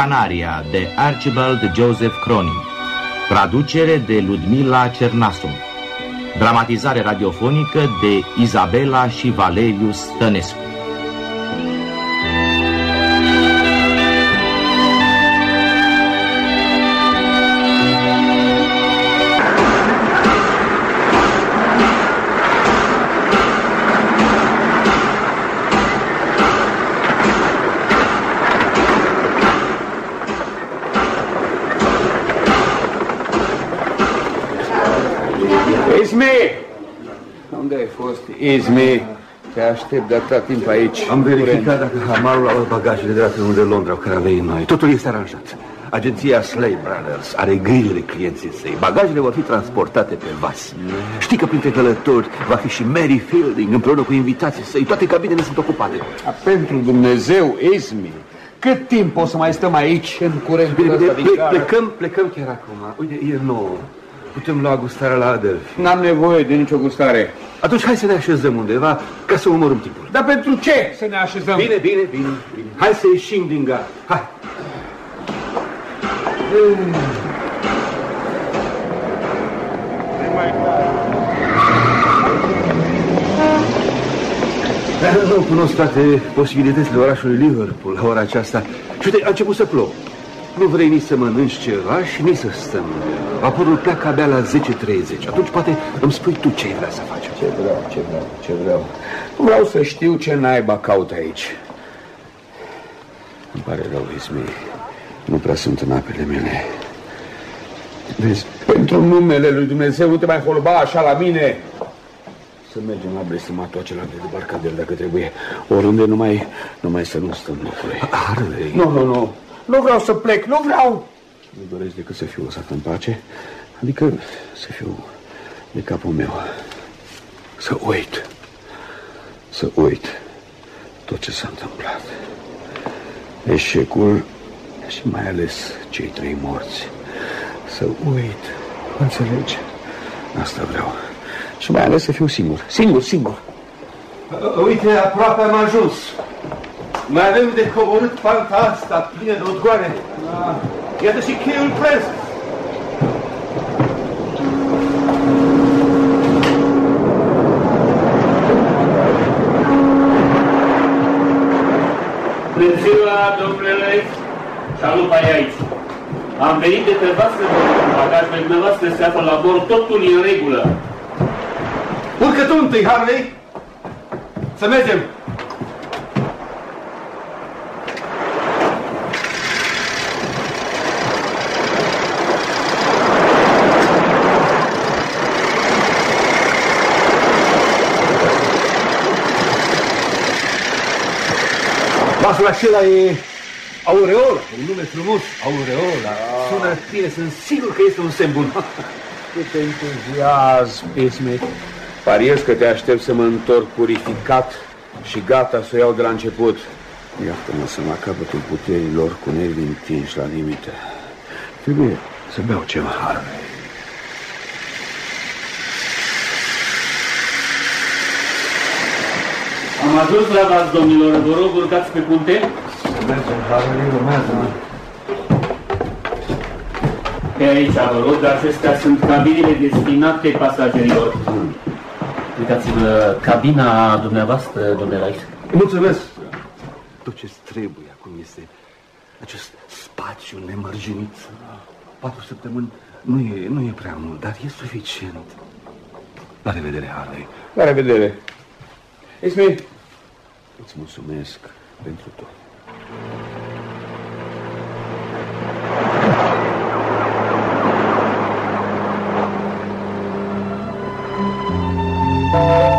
Gran Canaria de Archibald Joseph Cronin. Traducere de Ludmila Cernasov Dramatizare radiofonică de Izabela și Valerius Stănescu Izmi, te aștept de atâta timp aici. Am verificat dacă hamarul a luat bagajele de la trenul de Londra care aveai noi. Totul este aranjat. Agenția Slay Brothers are grijă de clienții săi. Bagajele vor fi transportate pe vas. Știi că printre călători va fi și Mary Fielding împreună cu invitații săi. Toate cabinele sunt ocupate. A, pentru Dumnezeu, Izmi, cât timp o să mai stăm aici în curent? Bine, bine, ple plecăm, plecăm chiar acum. Uite, e nouă. Putem lua gustarea la Adelphi. N-am nevoie de nicio gustare. Atunci hai să ne așezăm undeva ca să umorăm timpul. Dar pentru ce să ne așezăm? Bine, bine, bine. bine. Hai să ieșim din gar. Hai. Nu cunosc toate posibilitățile orașului Liverpool la ora aceasta. Și uite, a început să plouă. Nu vrei nici să mănânci ceva și nici să stăm. Vaporul pleacă abia la 10.30. Atunci poate îmi spui tu ce vrea să faci. Ce vreau, ce vreau, ce vreau. Vreau să știu ce naiba caut aici. Îmi pare rău, Ismi. Nu prea sunt în apele mele. Vezi, pentru numele lui Dumnezeu nu te mai holba așa la mine. Să mergem la blestematul acela de debarcadel dacă trebuie. Oriunde numai, numai să nu stăm locului. Harley. Nu, nu, nu. Nu vreau să plec, nu vreau. Nu doresc decât să fiu lăsat în pace. Adică să fiu de capul meu. Să uit. Să uit tot ce s-a întâmplat. Eșecul și mai ales cei trei morți. Să uit. Înțelegi? Asta vreau. Și mai ales să fiu singur. Singur, singur. Uite, aproape am ajuns. Mai avem de coborât panta asta plină de odgoare. Iată și cheiul presc. Bună ziua, domnule Leif. Salut aici. Am venit de pe vasă, bagajele dumneavoastră se află la bord, totul e în regulă. Urcă tu întâi, Harley. Să mergem. Vasul acela e Aureola, un nume frumos, Aureola. Sună bine, sunt sigur că este un semn bun. Cât entuziasm, Isme. Pariez că te aștept să mă întorc purificat și gata să o iau de la început. Iată-mă să mă capătul puterilor cu nervii întinși la limită. Trebuie să beau ceva. Harvey. Am ajuns la vas, domnilor. Vă rog, urcați pe punte. Mergem, Harley, urmează-mă. Pe aici, vă rog, acestea sunt cabinele destinate pasagerilor. Uitați-vă, cabina dumneavoastră, domnule Rice. Mulțumesc. Tot ce trebuie acum este acest spațiu nemărginit. Patru săptămâni nu e, nu e prea mult, dar e suficient. La revedere, Harley. La revedere. Ismi, îți mulțumesc pentru tot. Vă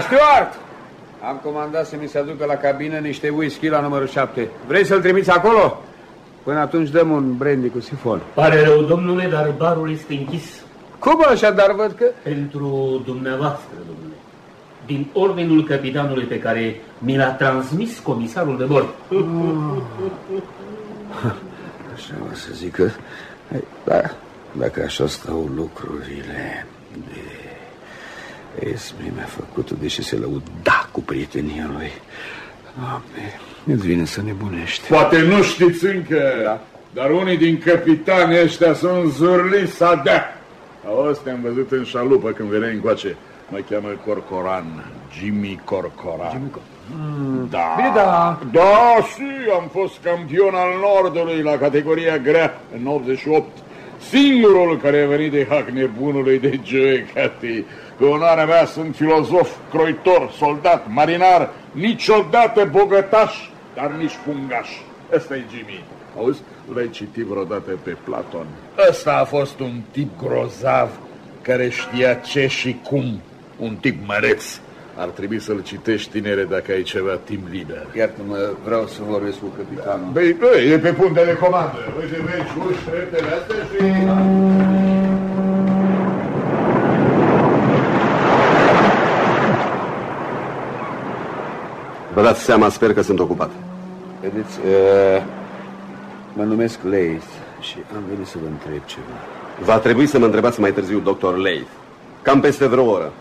Stuart! Am comandat să mi se aducă la cabină niște whisky la numărul 7. Vrei să-l trimiți acolo? Până atunci dăm un brandy cu sifon. Pare rău, domnule, dar barul este închis Cum așa, dar văd că... pentru dumneavoastră, domnule. din ordinul capitanului pe care mi l-a transmis comisarul de bord. Așa o să zic că... Da, dacă așa stau lucrurile... De... Esme mi-a făcut deși se lăud da cu prietenia lui. Doamne, îți vine să nebunești. Poate nu știți încă, da. dar unii din capitanii ăștia sunt zurliți să dea. Auzi, te-am văzut în șalupă când veneai încoace. Mă cheamă Corcoran, Jimmy Corcoran. Jimmy Cor mm, da. Bine, da. Da, și am fost campion al Nordului la categoria grea în 88. Singurul care a venit de hac nebunului de Joe Cathy. Pe onoarea mea sunt filozof, croitor, soldat, marinar, niciodată bogătaș, dar nici pungaș. Ăsta e Jimmy. Auzi, l-ai citit vreodată pe Platon. Ăsta a fost un tip grozav care știa ce și cum. Un tip măreț. Ar trebui să-l citești, tinere, dacă ai ceva timp liber. Iartă-mă, vreau să vorbesc cu capitanul. Băi, băi, e pe punte de comandă. Uite, vezi uși treptele astea și... Vă dați seama, sper că sunt ocupat. Vedeți, uh, mă numesc Leith și am venit să vă întreb ceva. Va trebui să mă întrebați mai târziu, doctor Leith. Cam peste vreo oră.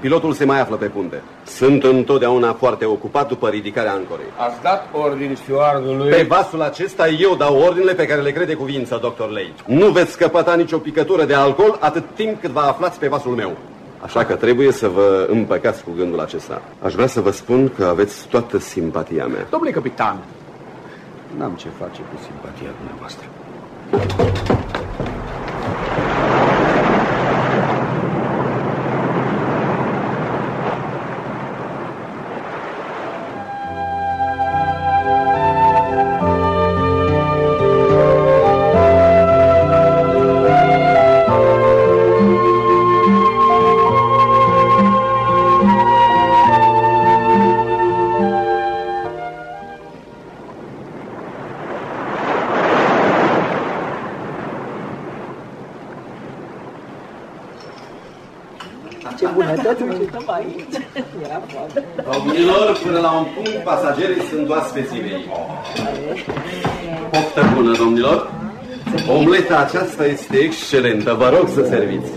Pilotul se mai află pe punte. Sunt întotdeauna foarte ocupat după ridicarea ancorei. Ați dat ordin stewardului? Pe vasul acesta eu dau ordinele pe care le crede cuvință, doctor Leith. Nu veți scăpăta nicio picătură de alcool atât timp cât vă aflați pe vasul meu. Așa că trebuie să vă împăcați cu gândul acesta. Aș vrea să vă spun că aveți toată simpatia mea. Domnule capitan, n-am ce face cu simpatia dumneavoastră. Aceasta este excelentă. Vă rog să serviți.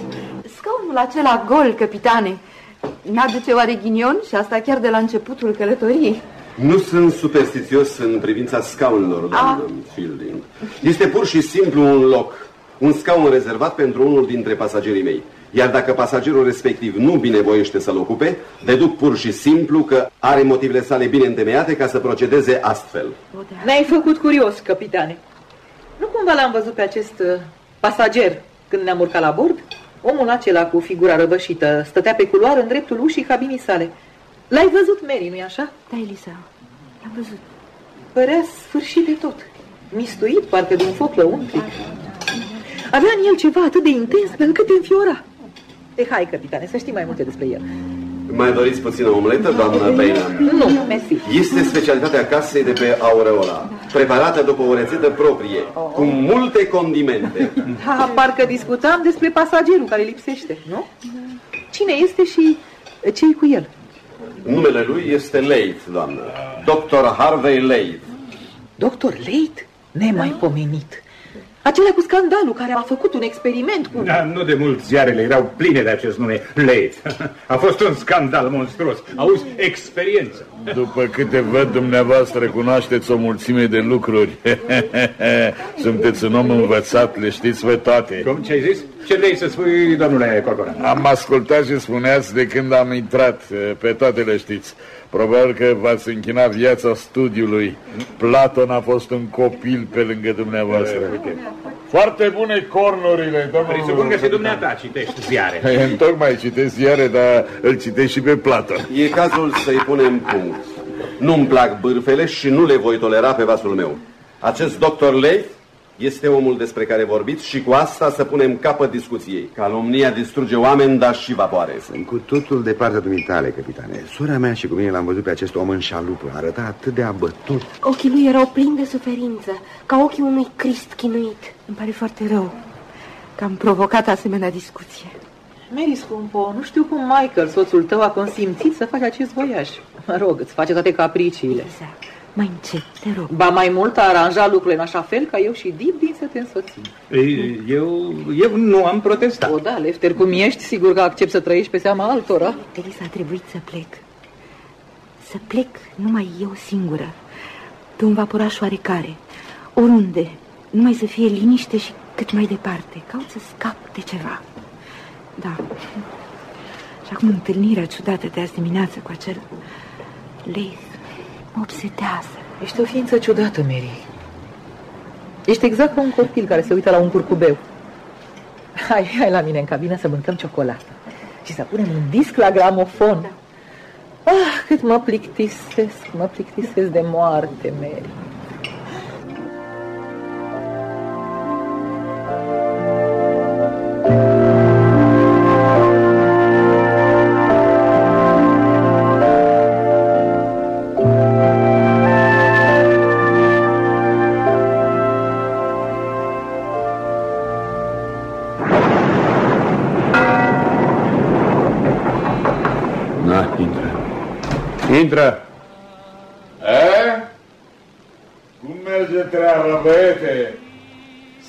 Scaunul acela gol, capitane, n-aduce oare ghinion și asta chiar de la începutul călătoriei? Nu sunt superstițios în privința scaunelor, doamnă Fielding. Este pur și simplu un loc, un scaun rezervat pentru unul dintre pasagerii mei. Iar dacă pasagerul respectiv nu binevoiește să-l ocupe, deduc pur și simplu că are motivele sale bine întemeiate ca să procedeze astfel. Ne-ai făcut curios, capitane. Nu cumva l-am văzut pe acest uh, pasager când ne-am urcat la bord? Omul acela cu figura răvășită stătea pe culoar în dreptul ușii cabinii sale. L-ai văzut, Mary, nu-i așa? Da, Elisa, l-am văzut. Părea sfârșit de tot. Mistuit, parcă de un foc lăuntric. Avea în el ceva atât de intens pe încât te înfiora. E, hai, capitane, să știi mai multe despre el. Mai doriți puțină omletă, doamnă Bainham? Nu, mersi. Este specialitatea casei de pe Aureola, preparată după o rețetă proprie, cu multe condimente. Da, parcă discutam despre pasagerul care lipsește, nu? Cine este și ce cu el? Numele lui este Leith, doamnă. Dr. Harvey Leith. Doctor Leith? Nemaipomenit. Acela cu scandalul care a făcut un experiment cu... Da, nu de mult ziarele erau pline de acest nume, Leith. A fost un scandal monstruos. Auzi, experiență. După câte văd dumneavoastră, cunoașteți o mulțime de lucruri. Sunteți un om învățat, le știți pe toate. Cum, ce ai zis? Ce vrei să spui, domnule Corcoran? Am ascultat și spuneați de când am intrat, pe toate le știți. Probabil că v-ați închinat viața studiului. Platon a fost un copil pe lângă dumneavoastră. Foarte bune cornurile, domnul... Presupun că și dumneata citești ziare. Tocmai citesc ziare, dar îl citesc și pe Platon. E cazul să-i punem punct. Nu-mi plac bârfele și nu le voi tolera pe vasul meu. Acest doctor Leith este omul despre care vorbiți și cu asta să punem capăt discuției. Calomnia distruge oameni, dar și vapoare. Sunt cu totul de partea dumitale, capitane. Sora mea și cu mine l-am văzut pe acest om în șalupă. Arăta atât de abătut. Ochii lui erau plini de suferință, ca ochii unui Crist chinuit. Îmi pare foarte rău că am provocat asemenea discuție. Mary, scumpo, nu știu cum Michael, soțul tău, a consimțit să faci acest voiaj. Mă rog, îți face toate capriciile. Exact. Mai încet, te rog. Ba mai mult a aranjat lucrurile în așa fel ca eu și Dip din să te însoțim. Ei, Eu, eu nu am protestat. O, da, Lefter, cum ești, sigur că accept să trăiești pe seama altora. Elisa, a trebuit să plec. Să plec numai eu singură. Pe un vaporaș oarecare. Oriunde. Numai să fie liniște și cât mai departe. Caut să scap de ceva. Da. Și acum întâlnirea ciudată de azi dimineață cu acel Leith mă obsedează. Ești o ființă ciudată, Mary. Ești exact ca un copil care se uită la un curcubeu. Hai, hai la mine în cabină să mâncăm ciocolată. Și să punem un disc la gramofon. Ah, cât mă plictisesc, mă plictisesc de moarte, Mary. Intră! E? Cum merge treaba, băiete?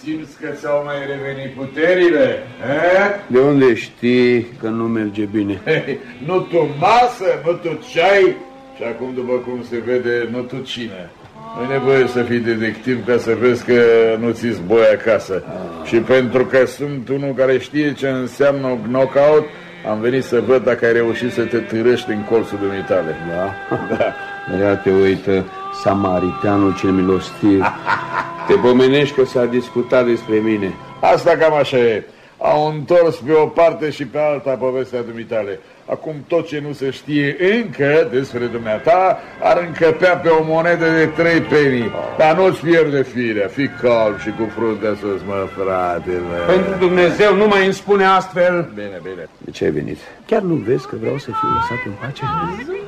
Simți că ți-au mai revenit puterile? E? De unde știi că nu merge bine? Hei, nu tu masă, nu tu ceai și acum, după cum se vede, nu tu cine. Nu e nevoie să fii detectiv ca să vezi că nu ți boi acasă. Și pentru că sunt unul care știe ce înseamnă un knockout, am venit să văd dacă ai reușit să te târăști în colțul dumitale. Da? da. Ia te uită, samariteanul cel milostiv. Te pomenești că s-a discutat despre mine. Asta cam așa e. Au întors pe o parte și pe alta povestea dumitale. Acum tot ce nu se știe încă despre dumneata ar încăpea pe o monedă de trei penny. Dar nu-ți pierde firea, fii calm și cu fruntea sus, mă, frate, mă. Pentru Dumnezeu, nu mai îmi spune astfel. Bine, bine. De ce ai venit? Chiar nu vezi că vreau să fiu lăsat în pace?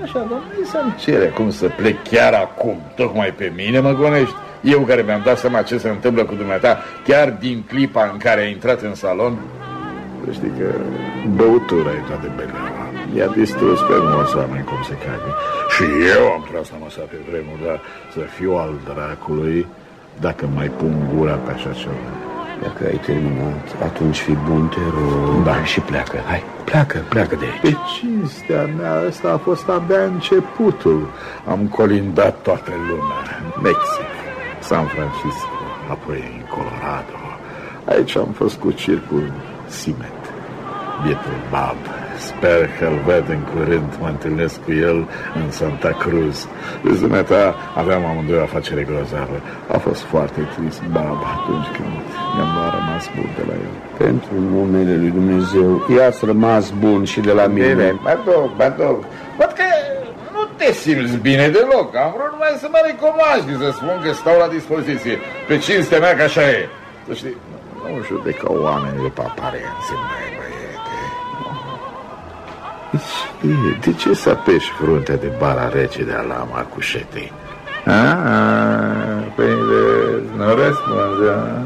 Așa, domnule, să-mi cere cum să plec chiar acum. Tocmai pe mine mă gonești. Eu care mi-am dat seama ce se întâmplă cu dumneata, chiar din clipa în care ai intrat în salon, să știi că băutura e toată beleaua. I-a distrus pe mulți oameni cum se cade. Și eu am tras la masa pe vremuri, dar să fiu al dracului dacă mai pun gura pe așa ceva. Dacă ai terminat, atunci fi bun, te rog. Da. Și pleacă, hai, pleacă, pleacă de Pe aici. cinstea mea, ăsta a fost abia începutul. Am colindat toată lumea. Mexic, San Francisco, apoi în Colorado. Aici am fost cu circul Ciment. Bietul Bob. Sper că-l văd în curând, mă întâlnesc cu el în Santa Cruz. Deci, dumneata, aveam amândoi o afacere grozavă. A fost foarte trist, Bob, atunci când mi-am luat rămas bun de la el. Pentru numele lui Dumnezeu, ia-ți rămas bun și de la mine. Bine, mă duc, mă duc. Văd că nu te simți bine deloc. Am vrut numai să mă recunoști, să spun că stau la dispoziție. Pe cinstea mea că așa e. Să știi, nu judecă oamenii pe aparențe, mai băiete. Deci, de ce să apeși fruntea de bara rece de ala Marcușetei? Ah, păi vezi, nu răspunzi, a?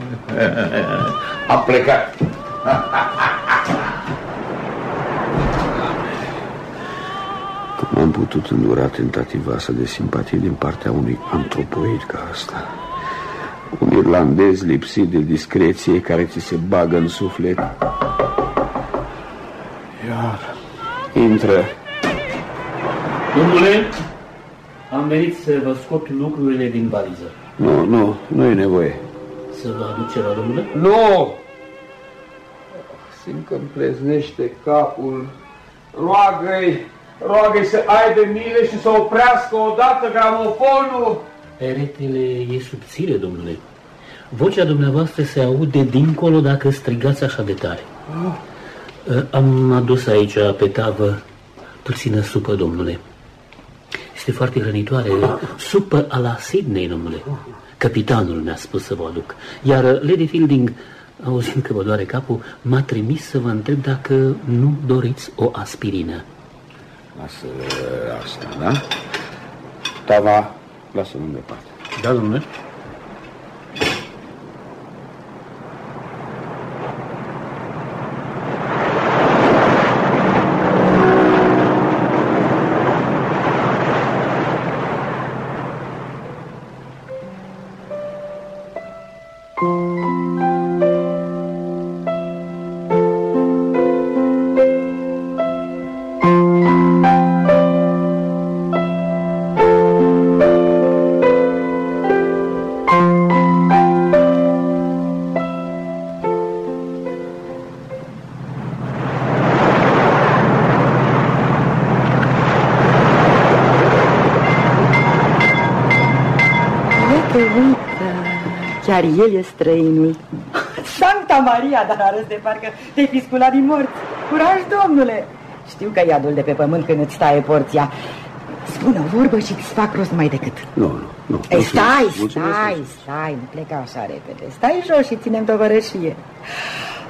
A plecat. Cum am putut îndura tentativa asta de simpatie din partea unui antropoid ca asta? Un irlandez lipsit de discreție care ți se bagă în suflet. Iar, Intră. Domnule, am venit să vă scot lucrurile din valiză. Nu, nu, nu e nevoie. Să vă aduc ceva, domnule? Nu! Simt că îmi pleznește capul. Roagă-i, roagă-i să aibă milă și să oprească odată gramofonul. Peretele e subțire, domnule. Vocea dumneavoastră se aude dincolo dacă strigați așa de tare. Am adus aici pe tavă puțină supă, domnule. Este foarte hrănitoare. Supă a la Sydney, domnule. Capitanul mi-a spus să vă aduc. Iar Lady Fielding, auzind că vă doare capul, m-a trimis să vă întreb dacă nu doriți o aspirină. Lasă asta, da? Tava, lasă lângă parte. Da, domnule? Chiar el e străinul. Santa Maria, dar arăți de parcă te-ai fi sculat din morți. Curaj, domnule! Știu că iadul de pe pământ când îți taie porția. Spune o vorbă și îți fac rost mai decât. Nu, nu, nu. Ei, stai, stai, stai, nu pleca așa repede. Stai jos și ținem tovărășie.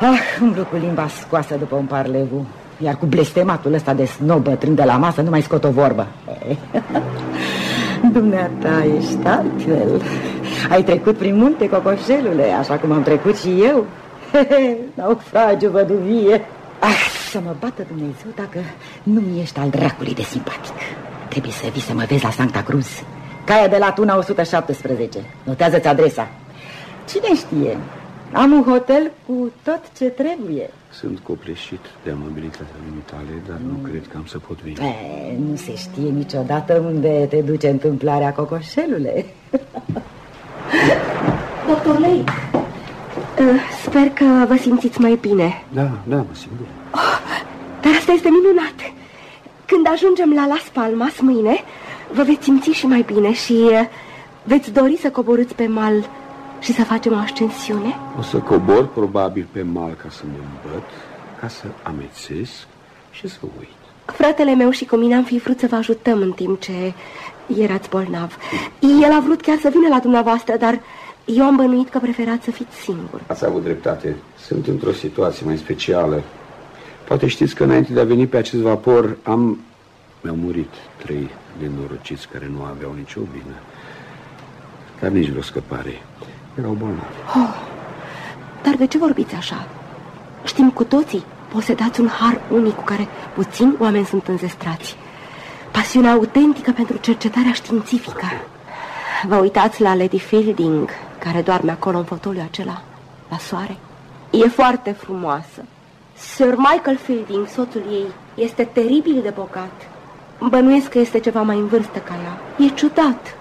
Ah, umblu cu limba scoasă după un parlevu. Iar cu blestematul ăsta de snob bătrân de la masă nu mai scot o vorbă. Dumneata ești altfel. Ai trecut prin munte, cocoșelule, așa cum am trecut și eu. Naufragiu văduvie. Ah, să mă bată Dumnezeu dacă nu mi ești al dracului de simpatic. Trebuie să vii să mă vezi la Santa Cruz. Caia de la Tuna 117. Notează-ți adresa. Cine știe? Am un hotel cu tot ce trebuie. Sunt copleșit de amabilitatea tale, dar nu mm. cred că am să pot veni. E, nu se știe niciodată unde te duce întâmplarea, cocoșelule. Doctor Lei, uh, sper că vă simțiți mai bine. Da, da, mă simt bine. Oh, dar asta este minunat. Când ajungem la Las Palmas mâine, vă veți simți și mai bine și uh, veți dori să coborâți pe mal și să facem o ascensiune? O să cobor probabil pe mal ca să mă îmbăt, ca să amețesc și să uit. Fratele meu și cu mine am fi vrut să vă ajutăm în timp ce erați bolnav. El a vrut chiar să vină la dumneavoastră, dar eu am bănuit că preferați să fiți singur. Ați avut dreptate. Sunt într-o situație mai specială. Poate știți că înainte de a veni pe acest vapor am... Mi-au murit trei nenorociți care nu aveau nicio vină. Dar nici vreo scăpare. Erau bolnavi. Oh, dar de ce vorbiți așa? Știm cu toții, posedați un har unic cu care puțini oameni sunt înzestrați. Pasiunea autentică pentru cercetarea științifică. Vă uitați la Lady Fielding, care doarme acolo în fotoliu acela, la soare? E foarte frumoasă. Sir Michael Fielding, soțul ei, este teribil de bogat. Bănuiesc că este ceva mai în vârstă ca ea. E ciudat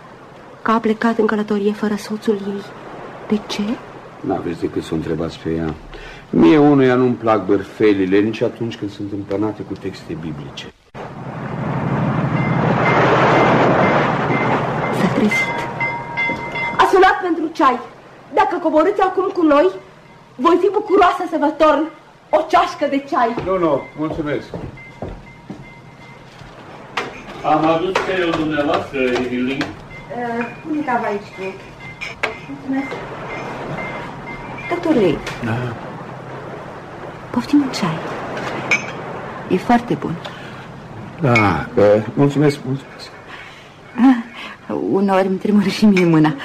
că a plecat în călătorie fără soțul ei. De ce? N-aveți decât să o întrebați pe ea. Mie unuia nu-mi plac bărfelile nici atunci când sunt împănate cu texte biblice. S-a trezit. A sunat pentru ceai. Dacă coborâți acum cu noi, voi fi bucuroasă să vă torn o ceașcă de ceai. Nu, nu, mulțumesc. Am adus ceaiul dumneavoastră, Evelyn. Uh, uite aici, cred. Mulțumesc. Doctorule, da. poftim un ceai. E foarte bun. Da, uh, mulțumesc, mulțumesc. Ah, uneori îmi tremură și mie mâna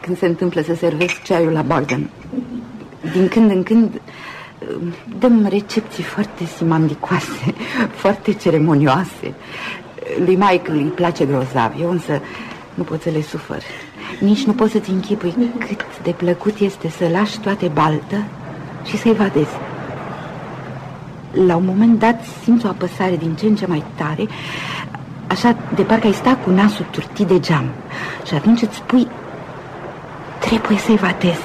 când se întâmplă să servesc ceaiul la Bogdan. Din când în când dăm recepții foarte simandicoase, foarte ceremonioase. Lui Michael îi place grozav, eu însă nu pot să le sufăr. Nici nu poți să-ți închipui cât de plăcut este să lași toate baltă și să-i vadezi. La un moment dat simți o apăsare din ce în ce mai tare, așa de parcă ai sta cu nasul turtit de geam. Și atunci îți spui, trebuie să-i vadez,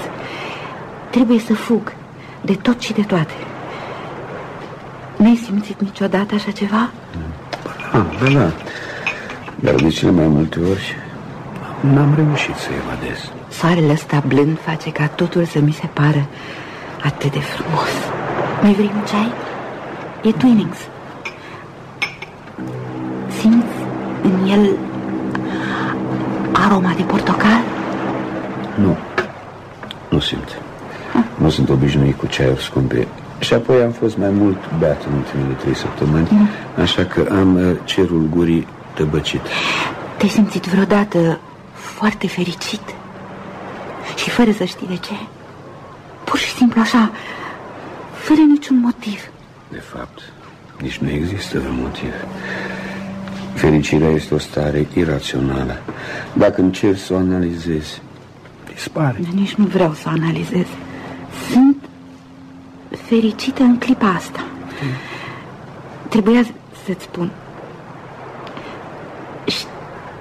trebuie să fug de tot și de toate. N-ai simțit niciodată așa ceva? Da, da, da. Dar de cele mai multe ori N-am reușit să evadez Soarele ăsta blând face ca totul să mi se pară atât de frumos Mai vrei un ceai? E Twinings Simți în el aroma de portocal? Nu, nu simt ha? Nu sunt obișnuit cu ceaiuri scumpe Și apoi am fost mai mult beat în ultimele trei săptămâni mm. Așa că am uh, cerul gurii tăbăcit Te-ai simțit vreodată foarte fericit. Și fără să știi de ce Pur și simplu așa Fără niciun motiv. De fapt, nici nu există un motiv. Fericirea este o stare irațională. Dacă încerci să o analizezi Dispare. Nici nu vreau să o analizez. Sunt fericită în clipa asta. Mm. Trebuia să-ți spun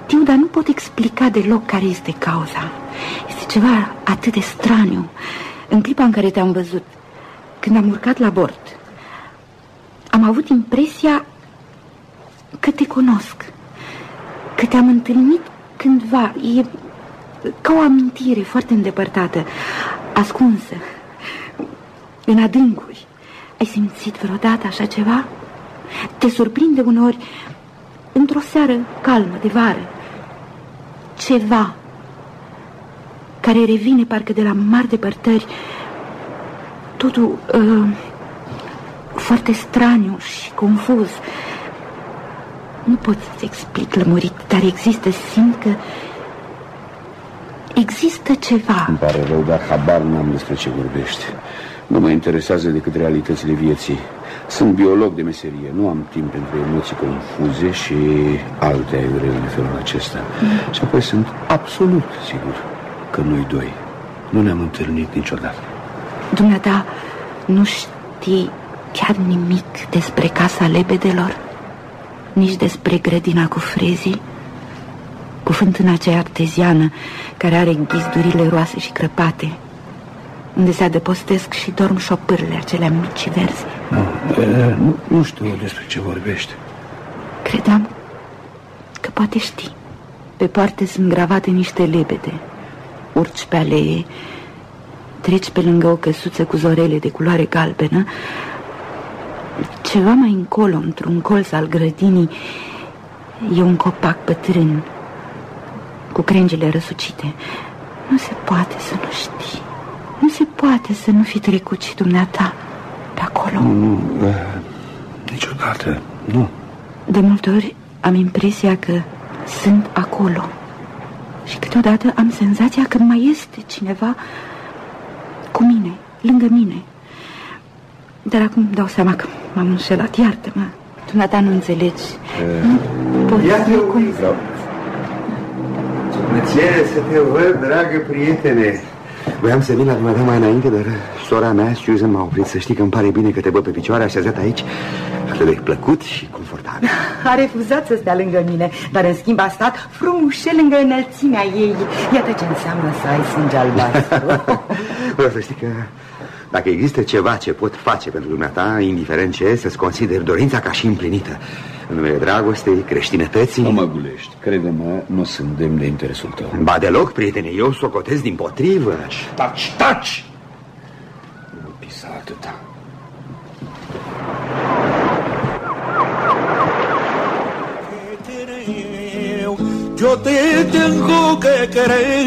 știu, dar nu pot explica deloc care este cauza. Este ceva atât de straniu. În clipa în care te-am văzut, când am urcat la bord, am avut impresia că te cunosc, că te-am întâlnit cândva. E, ca o amintire foarte îndepărtată, ascunsă, în adâncuri. Ai simțit vreodată așa ceva? Te surprinde uneori într-o seară calmă de vară. Ceva care revine parcă de la mari depărtări, totul uh, foarte straniu și confuz. Nu pot să-ți explic lămurit, dar există, simt că există ceva. Îmi pare rău, dar habar n-am despre ce vorbești. Nu mă interesează decât realitățile vieții. Sunt biolog de meserie, nu am timp pentru emoții confuze și alte aiurele de felul acesta. Mm. Și apoi sunt absolut sigur că noi doi nu ne-am întâlnit niciodată. Dumneata, nu știi chiar nimic despre casa lebedelor? Nici despre grădina cu frezii? Cu fântâna aceea arteziană care are ghizdurile roase și crăpate unde se adăpostesc și dorm șopârle acelea mici și verzi. Nu, e, nu, nu știu despre ce vorbești. Credeam că poate știi. Pe poarte sunt gravate niște lebede. Urci pe alee, treci pe lângă o căsuță cu zorele de culoare galbenă. Ceva mai încolo, într-un colț al grădinii, e un copac bătrân cu crengile răsucite. Nu se poate să nu știi. Nu se poate să nu fi trecut și dumneata pe acolo. Nu, nu, uh, niciodată, nu. De multe ori am impresia că sunt acolo. Și câteodată am senzația că mai este cineva cu mine, lângă mine. Dar acum dau seama că m-am înșelat, iartă-mă. Dumneata nu înțelegi. Uh, nu pot Iată cum... Vreau. Ce să te văd, dragă prietene. Voiam să vin la dumneavoastră mai înainte, dar sora mea, Susan, m-a oprit să știi că îmi pare bine că te văd pe picioare așezat aici, atât de plăcut și confortabil. A refuzat să stea lângă mine, dar în schimb a stat frumușel lângă înălțimea ei. Iată ce înseamnă să ai sânge albastru. Vreau să știi că dacă există ceva ce pot face pentru dumneata, indiferent ce, să-ți consider dorința ca și împlinită. În numele dragostei, creștinătății... Nu mă gulești, crede-mă, nu sunt demn de interesul tău. Ba deloc, prietene, eu socotez din potrivă. Taci, taci! Nu pisa atâta. Yo te tengo que querer.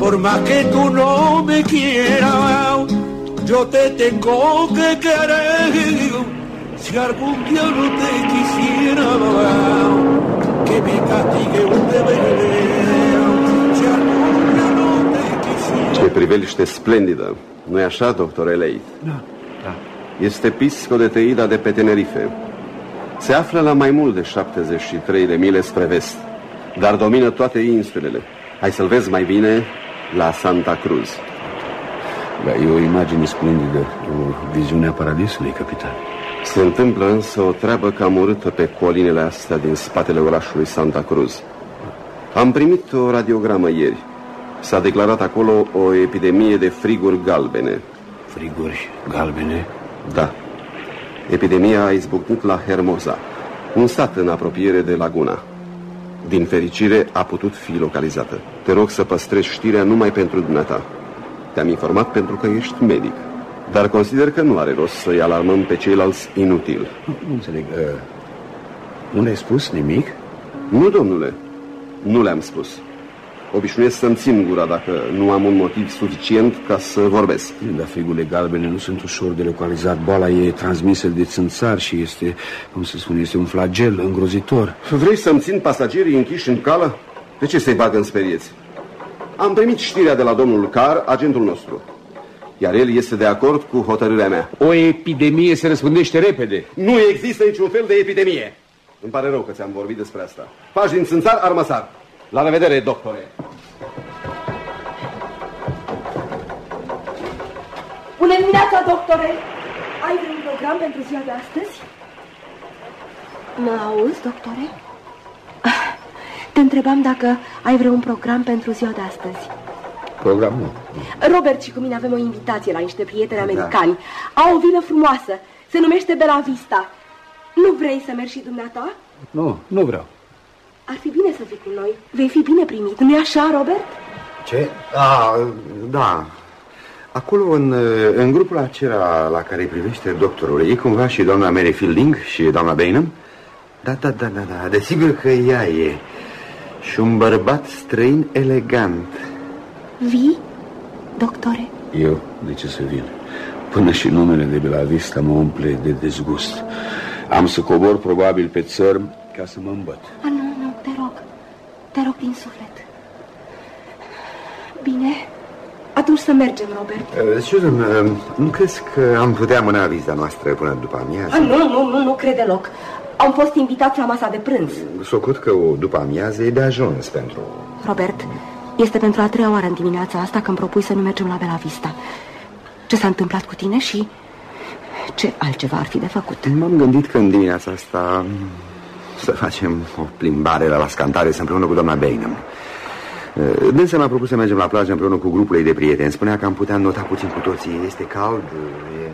Por más que tú no me quieras, yo te tengo que querer. Si algún día no te quisiera, que me castigue un deber. Si algún día no te quisiera. Ce priveliște splendidă, nu-i așa, doctor Elei? Da, da. Este Pisco de Teida de pe Tenerife. Se află la mai mult de 73 de mile spre vest, dar domină toate insulele. Hai să-l vezi mai bine la Santa Cruz. Da, e o imagine splendidă, o viziune a paradisului, capitan. Se întâmplă însă o treabă cam urâtă pe colinele astea din spatele orașului Santa Cruz. Am primit o radiogramă ieri. S-a declarat acolo o epidemie de friguri galbene. Friguri galbene? Da. Epidemia a izbucnit la Hermosa, un sat în apropiere de laguna. Din fericire, a putut fi localizată. Te rog să păstrezi știrea numai pentru dumneata. Te-am informat pentru că ești medic. Dar consider că nu are rost să-i alarmăm pe ceilalți inutil. Nu, nu înțeleg. Uh, nu le-ai spus nimic? Nu, domnule. Nu le-am spus. Obișnuiesc să-mi țin gura dacă nu am un motiv suficient ca să vorbesc. Dar frigurile galbene nu sunt ușor de localizat. Boala e transmisă de țânțar și este, cum se spune, este un flagel îngrozitor. Vrei să-mi țin pasagerii închiși în cală? De ce să-i bag în sperieți? Am primit știrea de la domnul Car, agentul nostru. Iar el este de acord cu hotărârea mea. O epidemie se răspândește repede. Nu există niciun fel de epidemie. Îmi pare rău că ți-am vorbit despre asta. Faci din țânțar armăsar. La revedere, doctore. Bună dimineața, doctore! Ai vreun program pentru ziua de astăzi? Mă auzi, doctore? Te întrebam dacă ai vreun program pentru ziua de astăzi. Program nu. Robert și cu mine avem o invitație la niște prieteni americani. Au o vilă frumoasă. Se numește Bella Vista. Nu vrei să mergi și dumneata? Nu, nu vreau. Ar fi bine să fii cu noi. Vei fi bine primit, nu-i așa, Robert? Ce? A, da. Acolo, în, în grupul acela la care privește doctorul, e cumva și doamna Mary Fielding și doamna Bainham? Da, da, da, da, da, desigur că ea e. Și un bărbat străin elegant. Vii, doctore? Eu? De ce să vin? Până și numele de Bela Vista mă umple de dezgust. Am să cobor probabil pe țărm ca să mă îmbăt. A, nu, nu, te rog. Te rog din suflet. Bine, atunci să mergem, Robert. Uh, Susan, uh, nu crezi că am putea mâna vizita noastră până după amiază? A, nu, nu, nu, nu cred deloc. Am fost invitați la masa de prânz. Socot că o după amiază e de ajuns pentru... Robert, este pentru a treia oară în dimineața asta când propui să nu mergem la Bela Vista. Ce s-a întâmplat cu tine și ce altceva ar fi de făcut? M-am gândit că în dimineața asta să facem o plimbare la Las Cantares împreună cu doamna Bainham. Dânsa mi-a propus să mergem la plajă împreună cu grupul ei de prieteni. Spunea că am putea nota puțin cu toții. Este cald. E...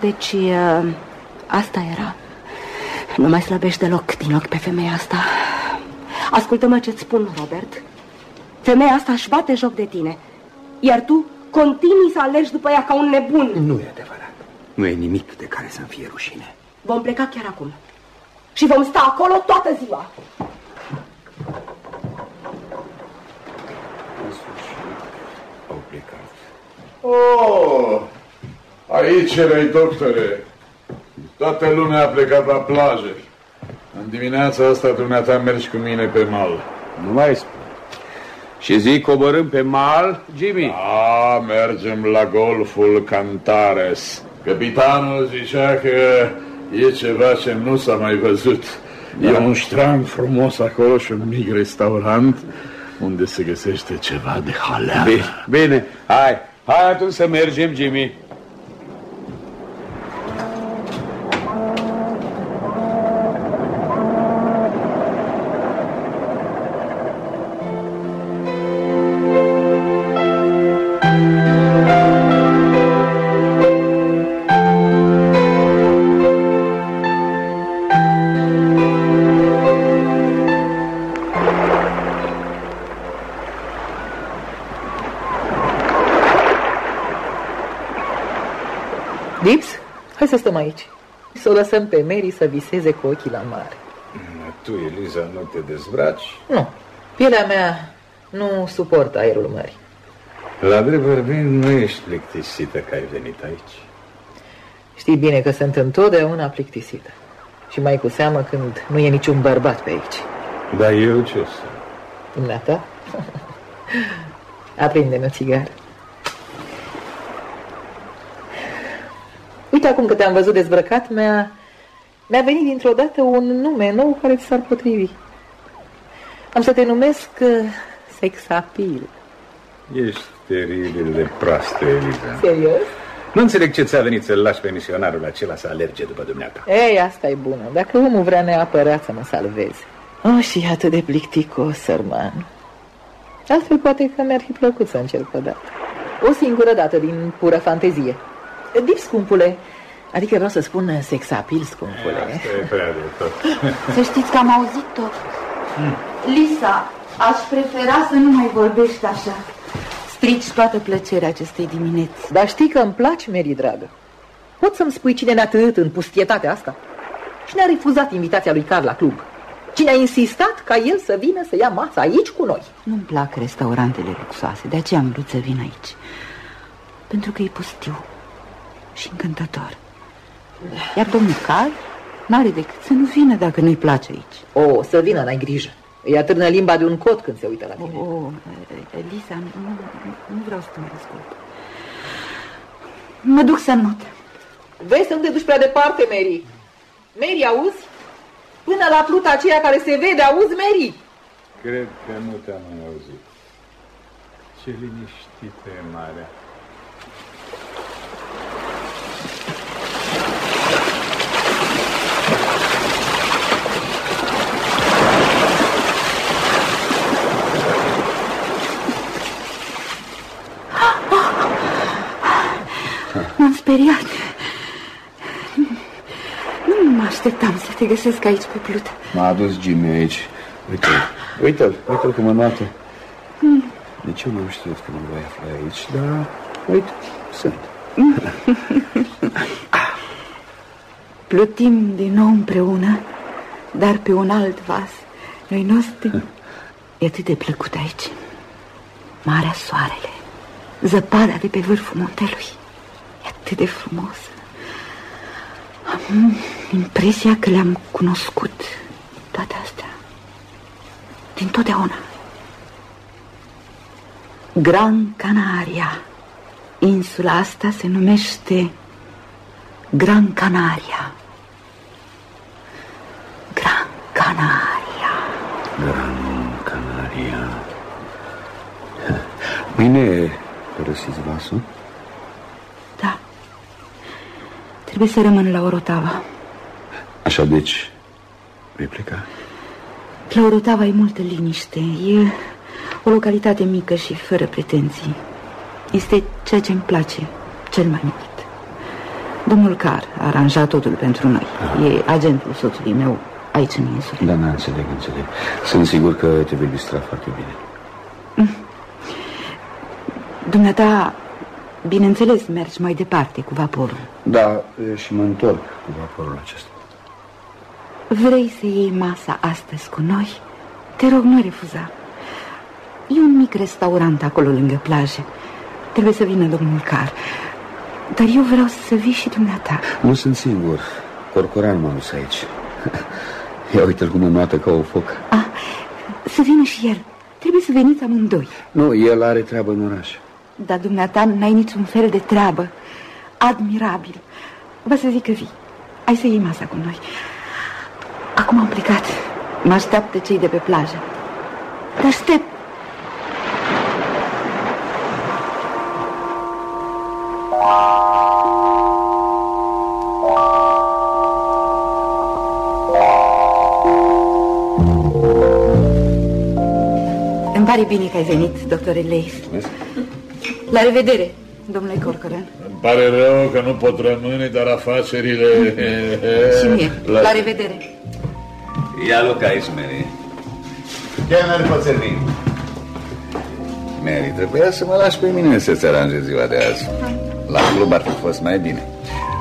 Deci, uh, asta era. Nu mai slăbești deloc din ochi pe femeia asta. Ascultă-mă ce-ți spun, Robert. Femeia asta își bate joc de tine. Iar tu continui să alergi după ea ca un nebun. Nu e adevărat. Nu e nimic de care să-mi fie rușine. Vom pleca chiar acum. Și vom sta acolo toată ziua. Au plecat. Oh, aici erai, doctore. Toată lumea a plecat la plajă. În dimineața asta dumneata mergi cu mine pe mal. Nu mai spun. Și zi coborâm pe mal, Jimmy? A, mergem la golful Cantares. Capitanul zicea că e ceva ce nu s-a mai văzut. Da. E un strand frumos acolo și un mic restaurant unde se găsește ceva de haleală. Bine, bine. hai, hai atunci să mergem, Jimmy. Să o lăsăm pe Mary să viseze cu ochii la mare. Tu, Eliza, nu te dezbraci? Nu, pielea mea nu suportă aerul mării. La drept vorbind, nu ești plictisită că ai venit aici. Știi bine că sunt întotdeauna plictisită. Și mai cu seamă când nu e niciun bărbat pe aici. Dar eu ce sunt? Dumneata? Aprinde-mi o țigară. Uite acum că te-am văzut dezbrăcat, mi-a, mi-a venit dintr-o dată un nume nou care ți s-ar potrivi. Am să te numesc uh, Sexapil. Ești teribil de proastă, Eliza. Serios? Nu înțeleg ce ți-a venit să-l lași pe misionarul acela să alerge după dumneata. Ei, asta e bună. Dacă omul vrea neapărat să mă salveze. Oh, și e atât de plicticos, sărman. Altfel poate că mi-ar fi plăcut să încerc o dată. O singură dată din pură fantezie. Dip, scumpule. Adică vreau să spun sexapil, scumpule. Asta e prea de tot. Să știți că am auzit tot. Lisa, aș prefera să nu mai vorbești așa. Strici toată plăcerea acestei dimineți. Dar știi că îmi place, Mary, dragă. Poți să-mi spui cine ne-a târât în pustietatea asta? Cine a refuzat invitația lui Carl la club? Cine a insistat ca el să vină să ia masa aici cu noi? Nu-mi plac restaurantele luxoase, de aceea am vrut să vin aici. Pentru că e pustiu și încântător. Iar domnul Carl n-are decât să nu vină dacă nu-i place aici. O, să vină, n-ai grijă. Îi atârnă limba de un cot când se uită la tine. Oh, Elisa, nu, nu, nu vreau să te mai ascult. Mă duc să not. Vezi să nu te duci prea departe, Mary. Mary, auzi? Până la pluta aceea care se vede, auzi, Mary? Cred că nu te-am mai auzit. Ce liniștită e marea. M-am speriat. Nu mă așteptam să te găsesc aici pe plută. M-a adus Jimmy aici. Uite-l, uite-l, uite-l cum înnoată. Nici eu nu am știut că nu voi afla aici, dar uite, sunt. Plutim din nou împreună, dar pe un alt vas. Noi noștri e atât de plăcut aici. Marea soarele, zăpada de pe vârful muntelui. E atât de frumos. Am impresia că le-am cunoscut toate astea. Din totdeauna. Gran Canaria. Insula asta se numește Gran Canaria. Gran Canaria. Gran Canaria. Mâine părăsiți vasul? Da. Trebuie să rămân la Orotava. Așa, deci, vei pleca? La Orotava e multă liniște. E o localitate mică și fără pretenții. Este ceea ce îmi place cel mai mult. Domnul Car a aranjat totul pentru noi. E agentul soțului meu aici în insulă. Da, da, înțeleg, înțeleg. Sunt sigur că te vei distra foarte bine. Dumneata, bineînțeles, mergi mai departe cu vaporul. Da, e, și mă întorc cu vaporul acesta. Vrei să iei masa astăzi cu noi? Te rog, nu refuza. E un mic restaurant acolo lângă plajă. Trebuie să vină domnul Car. Dar eu vreau să vii și dumneata. Nu sunt singur. Corcoran m-a dus aici. Ia uite-l cum înnoată ca o foc. Ah, să vină și el. Trebuie să veniți amândoi. Nu, el are treabă în oraș. Dar dumneata n-ai niciun fel de treabă. Admirabil. Vă să zic că vii. Ai să iei masa cu noi. Acum am plecat. Mă așteaptă cei de pe plajă. Te aștept. Îmi pare bine că ai venit, doctore Leif. La revedere, domnule Corcoran. Îmi pare rău că nu pot rămâne, dar afacerile... Și mie. La revedere. Ia loc aici, Mary. Chiar pot servi. Mary, trebuia să mă lași pe mine să-ți aranjez ziua de azi. La club ar fi fost mai bine.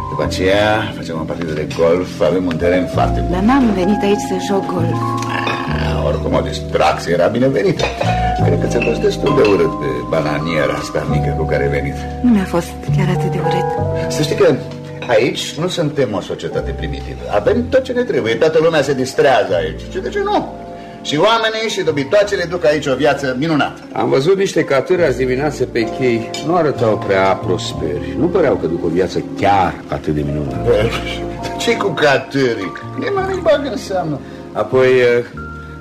După aceea facem o partidă de golf, avem un teren foarte bun. Dar n-am venit aici să joc golf. Ah, Oricum o distracție era binevenită. Cred că ți-a fost destul de urât pe bananiera asta mică cu care ai venit. Nu mi-a fost chiar atât de urât. Să știi că aici nu suntem o societate primitivă. Avem tot ce ne trebuie. Toată lumea se distrează aici. Și de ce nu? Și oamenii și dobitoacele duc aici o viață minunată. Am văzut niște catâri azi dimineață pe chei. Nu arătau prea prosperi. Nu păreau că duc o viață chiar atât de minunată. ce cu catârii? Nimeni nu-i bagă în seamă. Apoi eh,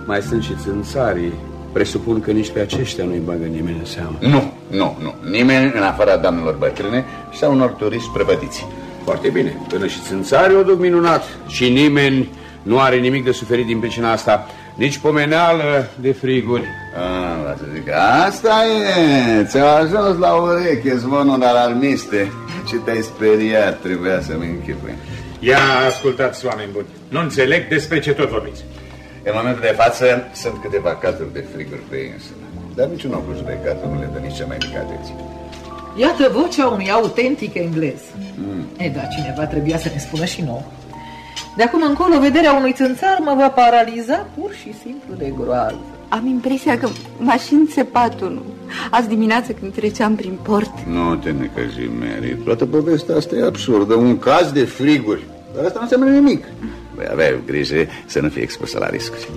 mai sunt și țânțarii. Presupun că nici pe aceștia nu-i bagă nimeni în seamă. Nu, nu, nu. Nimeni în afara doamnelor bătrâne sau unor turiști prăpătiți. Foarte bine. Până și țânțarii o duc minunat. Și nimeni nu are nimic de suferit din pricina asta. Nici pomeneală de friguri. Ah, să zic, asta e, ți-a ajuns la ureche zvonul alarmiste. Ce te-ai speriat, trebuia să-mi închipui. Ia ascultați, oameni buni. Nu înțeleg despre ce tot vorbiți. În momentul de față sunt câteva cazuri de friguri pe insulă. Dar niciun om cu judecată nu le dă nici cea mai mică atenție. Iată vocea unui autentic englez. Mm. E, da, cineva trebuia să ne spună și nouă. De acum încolo, vederea unui țânțar mă va paraliza pur și simplu de groază. Am impresia că mașini țepatul azi dimineață când treceam prin port. Nu te necăji, Mary. Toată povestea asta e absurdă. Un caz de friguri. Dar asta nu înseamnă nimic. Vei avea grijă să nu fie expusă la riscuri.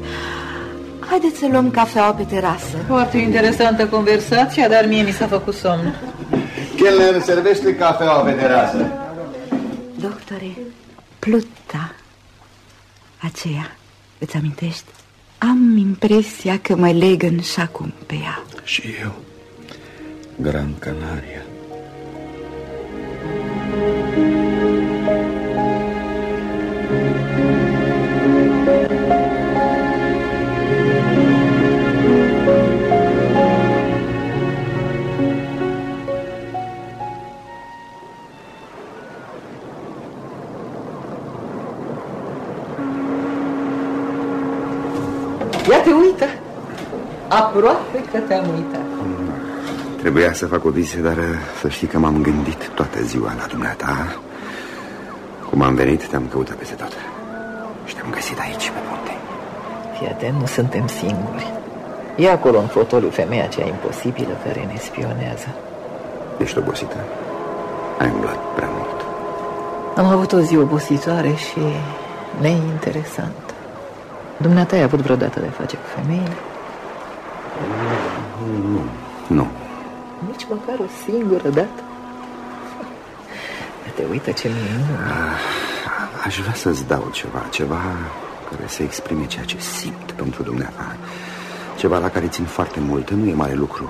Haideți să luăm cafeaua pe terasă. Foarte interesantă conversația, dar mie mi s-a făcut somn. Chelner, servește cafeaua pe terasă. Doctore, Pluta, aceea, îți amintești? Am impresia că mă leg în șacum pe ea. Și eu. Gran Canaria. Aproape că te-am uitat. Trebuia să fac o vizită, dar uh, să știi că m-am gândit toată ziua la dumneata. Cum am venit, te-am căutat peste tot. Și te-am găsit aici, pe punte. Fii atent, nu suntem singuri. E acolo în fotoliu femeia cea imposibilă care ne spionează. Ești obosită? Ai umblat prea mult. Am avut o zi obositoare și neinteresantă. Dumneata ai avut vreodată de face cu femeile? Nu, nu. Nici măcar o singură dată? Te uită ce minune. Aș vrea să-ți dau ceva, ceva care să exprime ceea ce simt pentru dumneata. Ceva la care țin foarte mult, nu e mare lucru.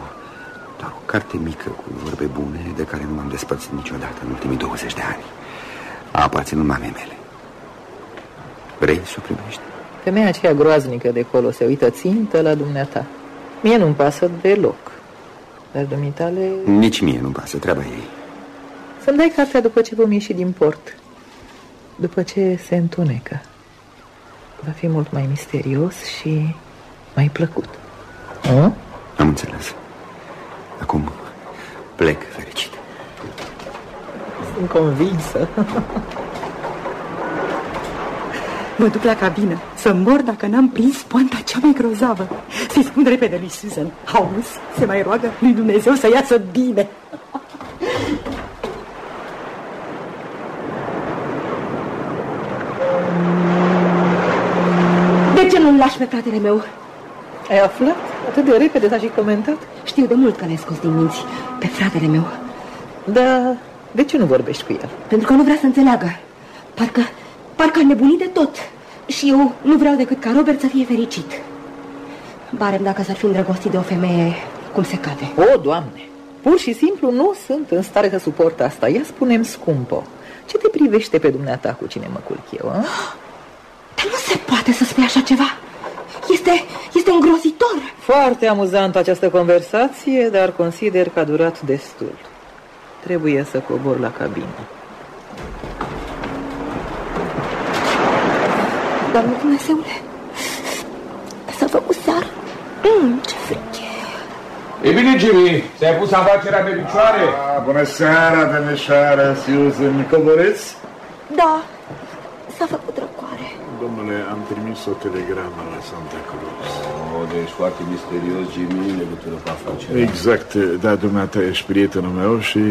Doar o carte mică cu vorbe bune de care nu m-am despărțit niciodată în ultimii 20 de ani. A aparținut mamei mele. Vrei să o primești? Femeia aceea groaznică de acolo se uită țintă la dumneata. Mie nu-mi pasă deloc. Dar dumitale... Nici mie nu-mi pasă, treaba ei. Să-mi dai cartea după ce vom ieși din port. După ce se întunecă. Va fi mult mai misterios și mai plăcut. A? Am înțeles. Acum plec fericit. Sunt convinsă. Mă duc la cabină să mor dacă n-am prins poanta cea mai grozavă. Să-i spun repede lui Susan. Auzi, se mai roagă lui Dumnezeu să iasă bine. De ce nu-l lași pe fratele meu? Ai aflat? Atât de repede s-a și comentat? Știu de mult că ne-ai scos din minți pe fratele meu. Da, de ce nu vorbești cu el? Pentru că nu vrea să înțeleagă. Parcă, parcă a nebunit de tot. Și eu nu vreau decât ca Robert să fie fericit. Barem dacă s-ar fi îndrăgostit de o femeie cum se cade. O, Doamne! Pur și simplu nu sunt în stare să suport asta. Ia spunem scumpo. Ce te privește pe dumneata cu cine mă culc eu, a? Dar nu se poate să spui așa ceva. Este, este îngrozitor. Foarte amuzantă această conversație, dar consider că a durat destul. Trebuie să cobor la cabină. Doamne Dumnezeule, s-a făcut seară. Mm, ce fric E bine, Jimmy, ți-ai pus afacerea pe picioare? Ah, bună seara, Dăneșoară, Susan. Coborâți? Da, s-a făcut răcoare. Domnule, am trimis o telegramă la Santa Cruz. Oh, deci foarte misterios, Jimmy, în legătură cu afacerea. Exact, da, dumneata ești prietenul meu și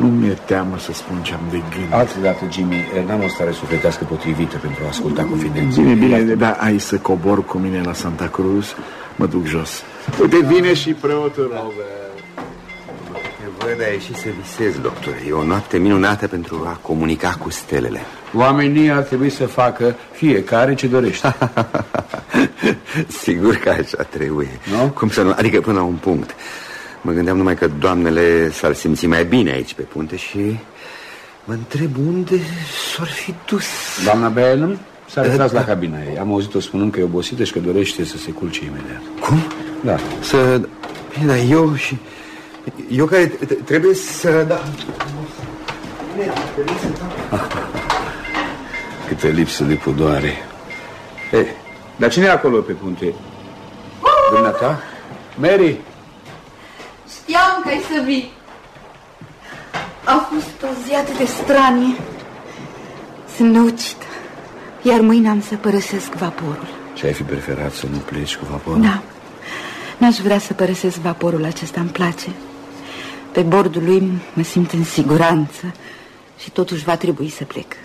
nu mi-e teamă să spun ce am de gând. Altă dată, Jimmy, n-am o stare sufletească potrivită pentru a asculta confidențe. Bine, bine, da, ai să cobor cu mine la Santa Cruz, mă duc jos. Uite, vine și preotul Robert. Văd, ai ieșit să visezi, doctore. E o noapte minunată pentru a comunica cu stelele. Oamenii ar trebui să facă fiecare ce dorește. Sigur că așa trebuie. Nu? Cum să nu? Adică până la un punct. Mă gândeam numai că doamnele s-ar simți mai bine aici pe punte și mă întreb unde s-ar fi dus. Doamna Bellum s-a retras la cabina ei. Am auzit-o spunând că e obosită și că dorește să se culce imediat. Cum? Da. Să... Bine, dar eu și... Eu care t- trebuie să... Da... Câtă lipsă de pudoare. E, dar cine e acolo pe punte? Dumneata? Mary? Știam că ai să vii. A fost o zi atât de stranie. Sunt năucită. Iar mâine am să părăsesc vaporul. Ce ai fi preferat să nu pleci cu vaporul? Da. N-aș vrea să părăsesc vaporul acesta, îmi place. Pe bordul lui mă simt în siguranță și totuși va trebui să plec.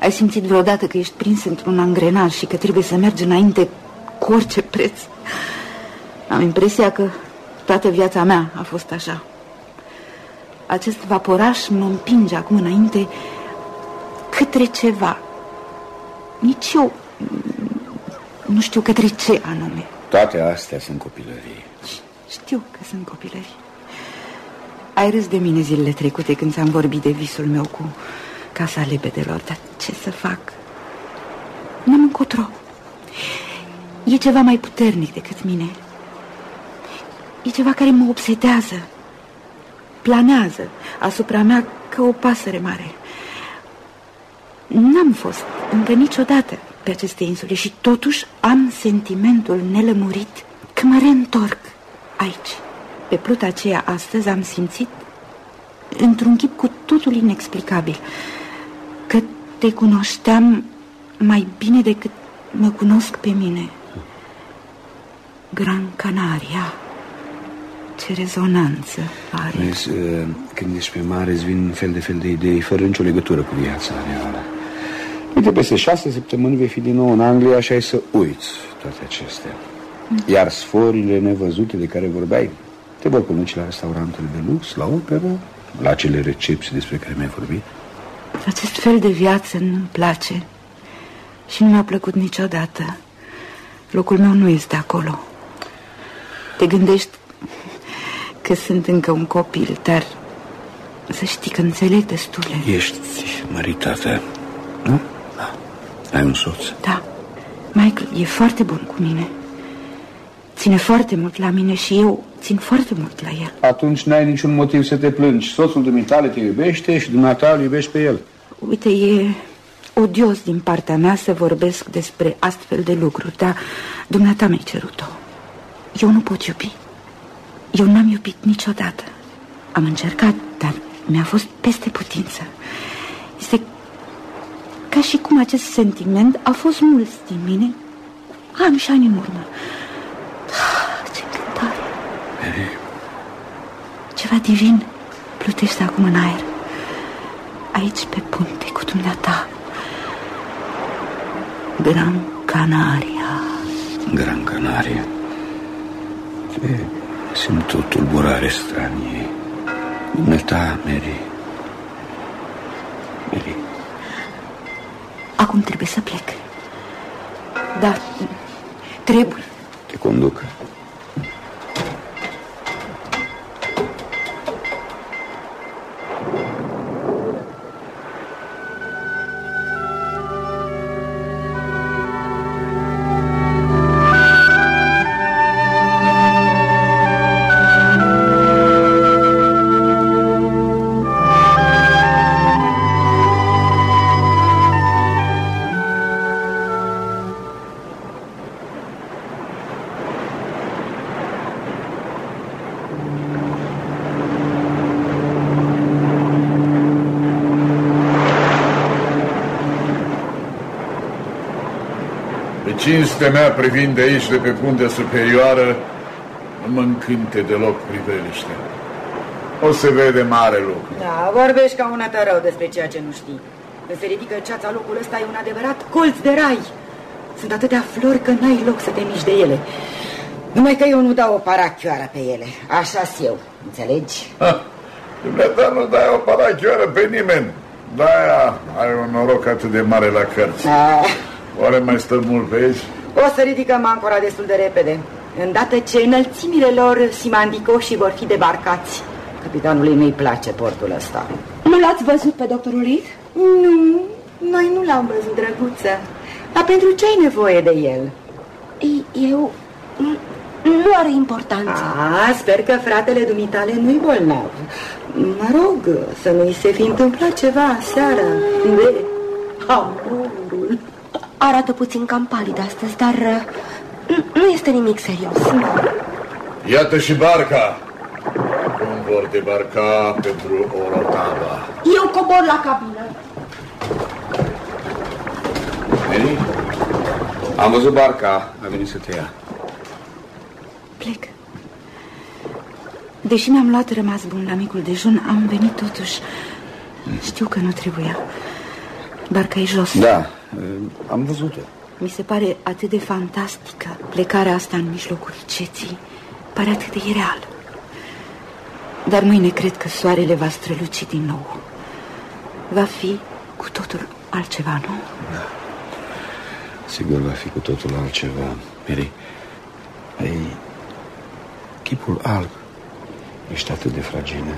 Ai simțit vreodată că ești prins într-un angrenaj și că trebuie să mergi înainte cu orice preț? Am impresia că toată viața mea a fost așa. Acest vaporaș mă împinge acum înainte către ceva. Nici eu nu știu către ce anume. Toate astea sunt copilării. Știu că sunt copilării. Ai râs de mine zilele trecute când ți-am vorbit de visul meu cu casa lebedelor, dar ce să fac? N-am încotro. E ceva mai puternic decât mine. E ceva care mă obsedează. Planează asupra mea ca o pasăre mare. N-am fost încă niciodată pe aceste insule și totuși am sentimentul nelămurit că mă reîntorc aici. Pe pluta aceea astăzi am simțit într-un chip cu totul inexplicabil că te cunoșteam mai bine decât mă cunosc pe mine. Gran Canaria. Ce rezonanță are. Vezi, uh, când ești pe mare îți vin fel de fel de idei fără nicio legătură cu viața reală. Uite, peste șase săptămâni vei fi din nou în Anglia și ai să uiți toate acestea. Iar sforile nevăzute de care vorbeai te vor conduce la restaurantele de lux, la operă, la acele recepții despre care mi-ai vorbit. Acest fel de viață nu-mi place și nu mi-a plăcut niciodată. Locul meu nu este acolo. Te gândești că sunt încă un copil, dar să știi că înțeleg destule. Ești măritată, nu? Da. Ai un soț? Da. Michael e foarte bun cu mine. Ține foarte mult la mine și eu țin foarte mult la el. Atunci n-ai niciun motiv să te plângi. Soțul dumitale te iubește și dumneata îl iubești pe el. Uite, e odios din partea mea să vorbesc despre astfel de lucruri, dar dumneata mi-ai cerut-o. Eu nu pot iubi. Eu n-am iubit niciodată. Am încercat, dar mi-a fost peste putință. Este ca și cum acest sentiment a fost mulți din mine ani și ani în urmă. Ah, Ce cântare! Ceva divin plutește acum în aer. Aici pe punte cu dumneata. Gran Canaria. Gran Canaria. Ce? Simt o tulburare stranie. Dumneata, Mary. Mary. Acum trebuie să plec. Da, trebuie. Te conduc. Pe cinstea mea privind de aici de pe puntea superioară, nu mă încânte deloc priveliște. O se vede mare lucru. Da, vorbești ca una rău despre ceea ce nu știi. Când se ridică ceața locul ăsta e un adevărat colț de rai. Sunt atâtea flori că n-ai loc să te miști de ele. Numai că eu nu dau o parachioară pe ele. așa eu, înțelegi? Ha, dumneata nu dai o parachioară pe nimeni. De-aia ai un noroc atât de mare la cărți. Ah, Oare mai stăm mult pe aici? O să ridicăm ancora destul de repede. Îndată ce înălțimile lor simandicoșii vor fi debarcați. Capitanului nu-i place portul ăsta. Nu l-ați văzut pe doctorul Reed? Nu, noi nu l-am văzut, drăguță. Dar pentru ce ai nevoie de el? Ei, Eu... Nu are importanță. A, sper că fratele dumitale nu-i bolnav. Mă rog, să nu-i se fi întâmplat ceva seara. De amorul. Arată puțin cam palid astăzi, dar uh, nu este nimic serios. Iată și barca. Cum vor debarca pentru Orotava. Eu cobor la cabină. Mary? Am văzut barca. A venit să te ia. Plec. Deși mi-am luat rămas bun la micul dejun, am venit totuși. Știu că nu trebuia. Barca e jos. Da, am văzut-o. Mi se pare atât de fantastică plecarea asta în mijlocul ceții. Pare atât de ireal. Dar mâine cred că soarele va străluci din nou. Va fi cu totul altceva, nu? Sigur va fi cu totul altceva. Mary, ai chipul alb. Ești atât de fragilă.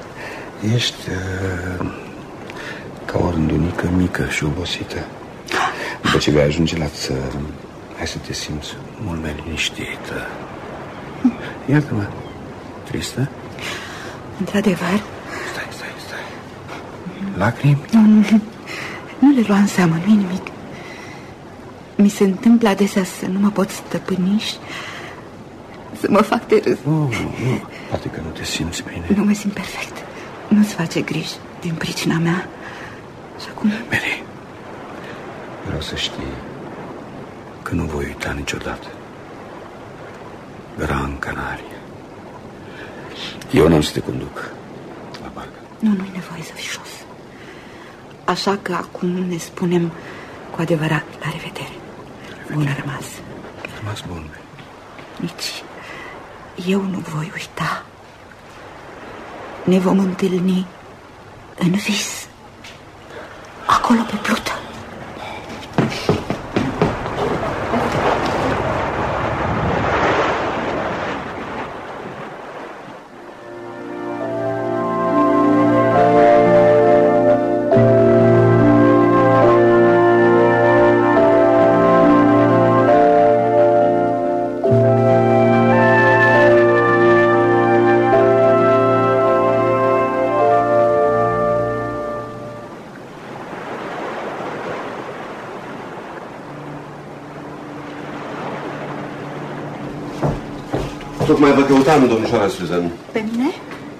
Ești uh, ca o rândunică mică și obosită. După ce vei ajunge la țărm, hai să te simți mult mai liniștită. Iartă-mă, tristă? Într-adevăr, Stai, stai, stai. Lacrimi? nu, nu, nu, nu le lua în seamă, nu nimic. Mi se întâmplă adesea să nu mă pot stăpâni și să mă fac de râs. Nu, nu, nu. Poate că nu te simți bine. Nu mă simt perfect. Nu-ți face griji din pricina mea. Și acum... Mary, vreau să știi că nu voi uita niciodată. Gran Canaria. Eu n-am să te conduc la barcă. Nu, nu-i nevoie să fii jos. Așa că acum ne spunem cu adevărat la revedere. Bun rămas. Rămas bun. Nici eu nu voi uita. Ne vom întâlni în vis, acolo pe plută. Tocmai căutam, domnișoara Susan. Pe mine?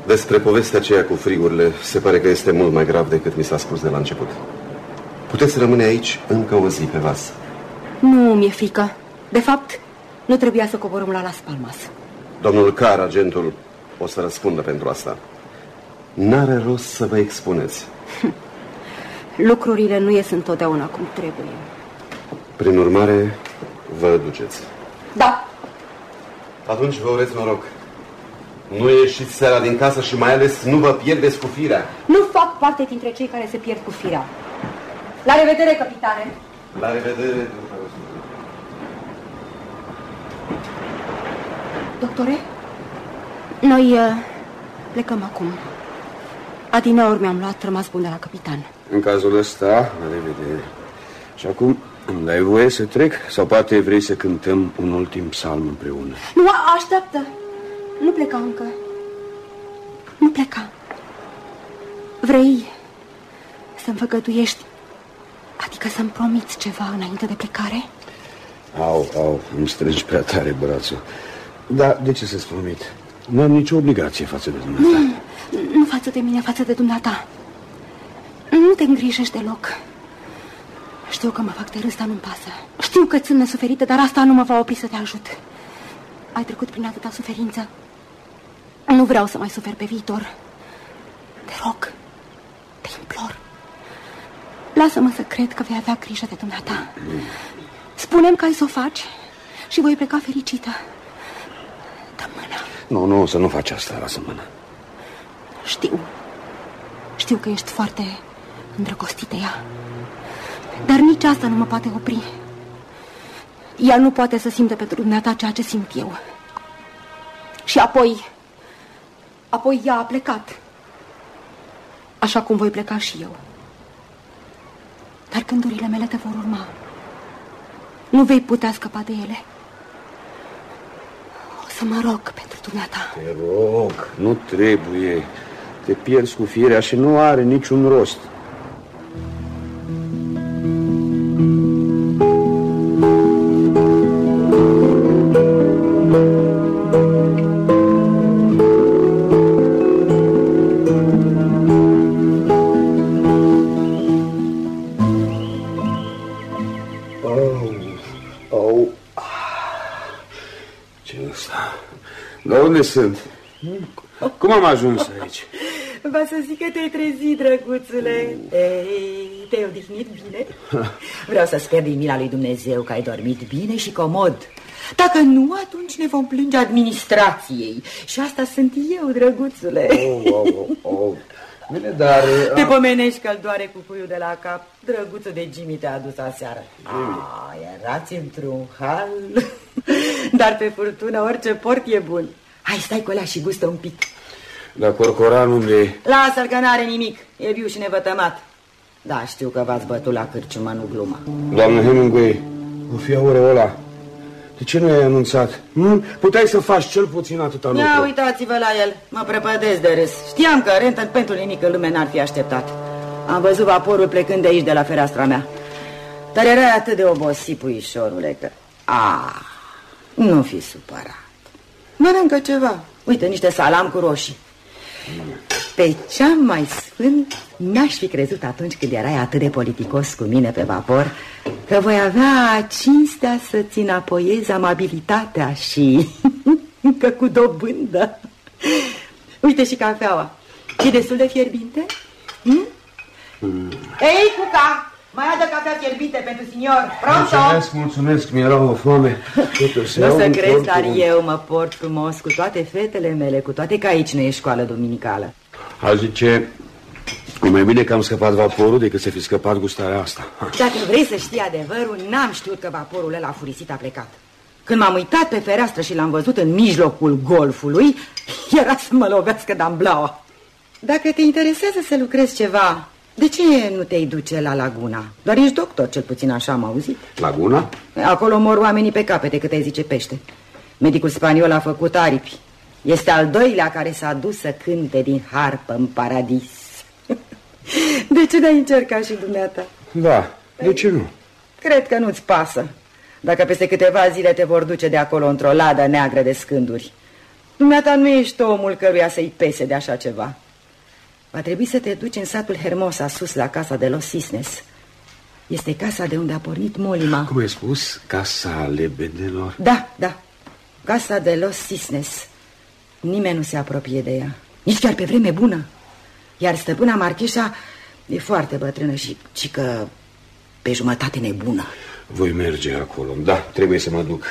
Despre povestea aceea cu frigurile, se pare că este mult mai grav decât mi s-a spus de la început. Puteți rămâne aici încă o zi pe vas. Nu mi-e frică. De fapt, nu trebuia să coborâm la Las Palmas. Domnul Car, agentul, o să răspundă pentru asta. N-are rost să vă expuneți. Lucrurile nu ies întotdeauna cum trebuie. Prin urmare, vă duceți. Da, Atunci vă urez noroc. Nu ieșiți seara din casă și mai ales nu vă pierdeți cu firea. nu fac parte dintre cei care se pierd cu firea. La revedere, capitane! La revedere, domnișoară Susan. Doctore, noi uh, plecăm acum. Adineori mi-am luat rămas bun de la capitan. În cazul ăsta, la revedere. Și acum îmi dai voie să trec? Sau poate vrei să cântăm un ultim psalm împreună? Nu, a- așteaptă! Nu pleca încă. Nu pleca. Vrei să-mi făgăduiești, adică să-mi promiți ceva înainte de plecare? Au, au, îmi strângi prea tare brațul. Dar de ce să-ți promit? Nu am nicio obligație față de dumneata. Nu, nu față de mine, față de dumneata. Nu te îngrijești deloc. Știu că mă fac de râs, dar nu-mi pasă. Știu că sunt nesuferită, dar asta nu mă va opri să te ajut. Ai trecut prin atâta suferință. Nu vreau să mai sufer pe viitor. Te rog, te implor. Lasă-mă să cred că vei avea grijă de dumneata. Spunem că ai să o faci și voi pleca fericită. Dă mâna. Nu, nu, să nu faci asta, lasă mână. Știu. Știu că ești foarte îndrăgostit de ea. Dar nici asta nu mă poate opri. Ea nu poate să simtă pentru dumneata ceea ce simt eu. Și apoi... Apoi ea a plecat. Așa cum voi pleca și eu. Dar gândurile mele te vor urma. Nu vei putea scăpa de ele. O să mă rog pentru dumneata. Te rog, nu trebuie. Te pierzi cu firea și nu are niciun rost. Unde sunt? Cum am ajuns aici? Va să zic că te-ai trezit, drăguțule. Ei, te-ai odihnit bine? Vreau să sper din mila lui Dumnezeu că ai dormit bine și comod. Dacă nu, atunci ne vom plânge administrației. Și asta sunt eu, drăguțule. Oh, oh, oh, oh. Bine, dar... Te pomenești că-l doare cu puiul de la cap. Drăguțul de Jimmy te-a adus aseară. Ah, erați într-un hal. Dar pe furtună orice port e bun. Hai, stai cu alea și gustă un pic. Dar corcoran unde e? Lasă-l că n-are nimic. E viu și nevătămat. Da, știu că v-ați bătut la cârciumă, nu gluma. Doamne Hemingway, o fi aureola. De ce nu ai anunțat? Nu? Puteai să faci cel puțin atâta lucru. Ia uitați-vă la el, mă prăpădesc de râs. Știam că Renton pentru nimic în lume n-ar fi așteptat. Am văzut vaporul plecând de aici, de la fereastra mea. Dar erai atât de obosit, puișorule, că... A, nu fi supărat. Mănâncă ceva. Uite, niște salam cu roșii. Pe cea mai sfânt n-aș fi crezut atunci când erai atât de politicos cu mine pe vapor Că voi avea cinstea să-ți înapoiezi amabilitatea și încă cu dobândă Uite și cafeaua E destul de fierbinte? Hm? Mm. Ei, Cuca, mai adă cafea fierbinte pentru signor Pronto! Mulțumesc, mulțumesc, mi-era o foame. Nu să crezi, dar eu mă port frumos cu toate fetele mele Cu toate că aici nu e școală duminicală A zice, e mai bine că am scăpat vaporul decât să fi scăpat gustarea asta. Dacă vrei să știi adevărul, n-am știut că vaporul ăla furisit a plecat. Când m-am uitat pe fereastră și l-am văzut în mijlocul golfului Era să mă lovească damblaua Dacă te interesează să lucrezi ceva de ce nu te-ai duce la Laguna? Doar ești doctor, cel puțin așa am auzit Laguna? Acolo mor oamenii pe capete cât ai zice pește Medicul spaniol a făcut aripi Este al doilea care s-a dus să cânte din harpă în paradis De ce n-ai încercat și dumneata? Da, de ce nu? Cred că nu-ți pasă Dacă peste câteva zile te vor duce de acolo într-o ladă neagră de scânduri Dumneata nu ești omul căruia să-i pese de așa ceva Va trebui să te duci în satul Hermosa, sus la casa de los Cisnes. Este casa de unde a pornit Molima. Cum ai spus? Casa lebedelor? Da, da. Casa de los Cisnes. Nimeni nu se apropie de ea. Nici chiar pe vreme bună. Iar stăpâna Marcheșa e foarte bătrână și, și că pe jumătate nebună. Voi merge acolo. Da, trebuie să mă duc.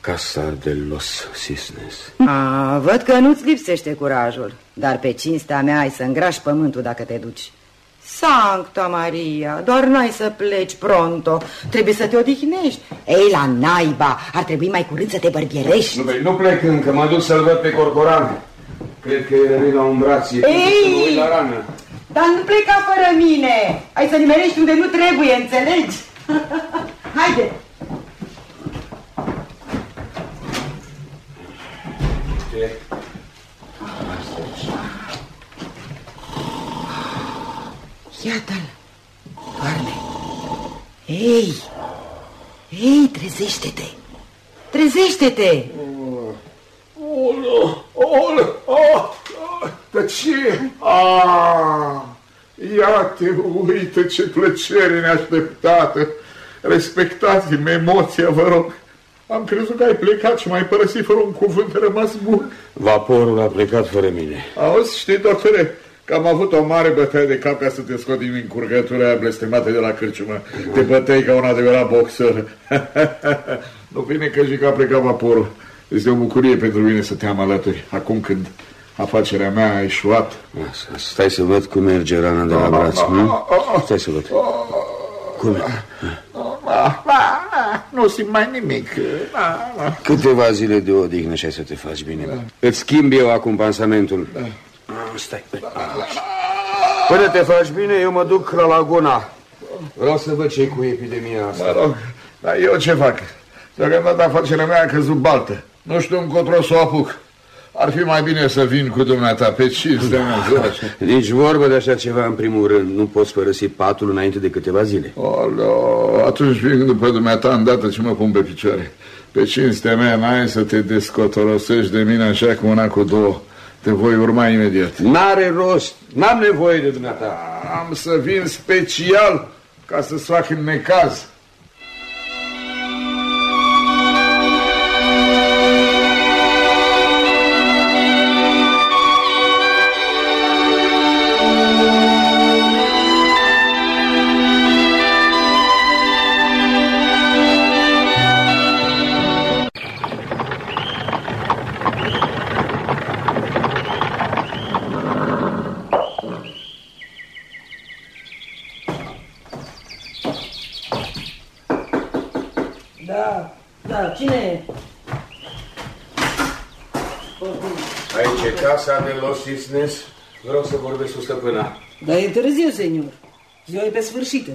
Casa de los Cisnes. A, văd că nu-ți lipsește curajul, dar pe cinstea mea ai să îngrași pământul dacă te duci. Sancta Maria, doar n-ai să pleci pronto, trebuie să te odihnești. Ei, la naiba, ar trebui mai curând să te bărbierești. Nu, nu plec încă, mă duc să-l văd pe corporan. Cred că e la un braț, e Ei, la rană. dar nu pleca fără mine. Ai să nimerești unde nu trebuie, înțelegi? Haide! Iată-l, doarme. Ei, ei, trezește-te, trezește-te. Olo, olo, oh, dar ce? Ah, ia te uită ce plăcere neașteptată. Respectați-mi emoția, vă rog. Am crezut că ai plecat și m-ai părăsit fără un cuvânt rămas bun. Vaporul a plecat fără mine. Auzi, știi, doctore, că am avut o mare bătaie de cap ca să te scot din încurcătura aia blestemată de la cârciumă. Te bătei ca un adevărat boxer. nu bine că zic că a plecat vaporul. Este o bucurie pentru mine să te am alături, acum când afacerea mea a eșuat. Stai să văd cum merge rana de la braț, nu? Stai să văd. Cum? Nu simt mai nimic. Câteva zile de odihnă și ai să te faci bine. Îți schimb eu acum pansamentul. Stai. Până te faci bine, eu mă duc la Laguna. Vreau să văd ce cu epidemia asta. Mă rog, dar eu ce fac? Deocamdată afacerea mea a căzut baltă. Nu știu încotro să o apuc. Ar fi mai bine să vin cu dumneata pe cinstea mea. Nici vorbă de așa ceva în primul rând. Nu poți părăsi patul înainte de câteva zile. Olo, atunci vin după dumneata îndată ce mă pun pe picioare. Pe cinstea mea n-ai să te descotorosești de mine așa cu una cu două. Te voi urma imediat. N-are rost. N-am nevoie de dumneata. Am să vin special ca să-ți fac în necaz. Casa de los Cisnes. Vreau să vorbesc cu stăpâna. Dar e târziu, senior. Ziua e pe sfârșit.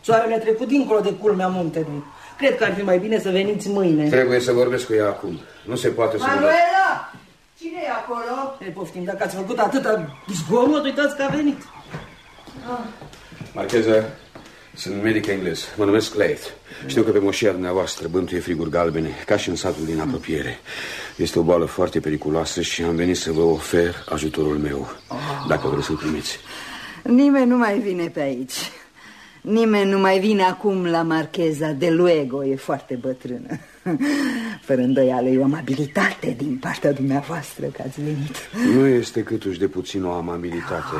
Soarele a trecut dincolo de culmea muntelui. Cred că ar fi mai bine să veniți mâine. Trebuie să vorbesc cu ea acum. Nu se poate să... Manuela! Cine e acolo? E, poftim, dacă ați făcut atâta zgomot, uitați că a venit. Marcheză, Sunt medic englez. Mă numesc Leith. Știu că pe moșia dumneavoastră bântuie friguri galbene, ca și în satul din apropiere. Este o boală foarte periculoasă și am venit să vă ofer ajutorul meu, dacă vreți să-l primiți. Nimeni nu mai vine pe aici. Nimeni nu mai vine acum la marcheza de Luego, e foarte bătrână. Fără îndoială e o amabilitate din partea dumneavoastră că ați venit. Nu este câtuși de puțin o amabilitate.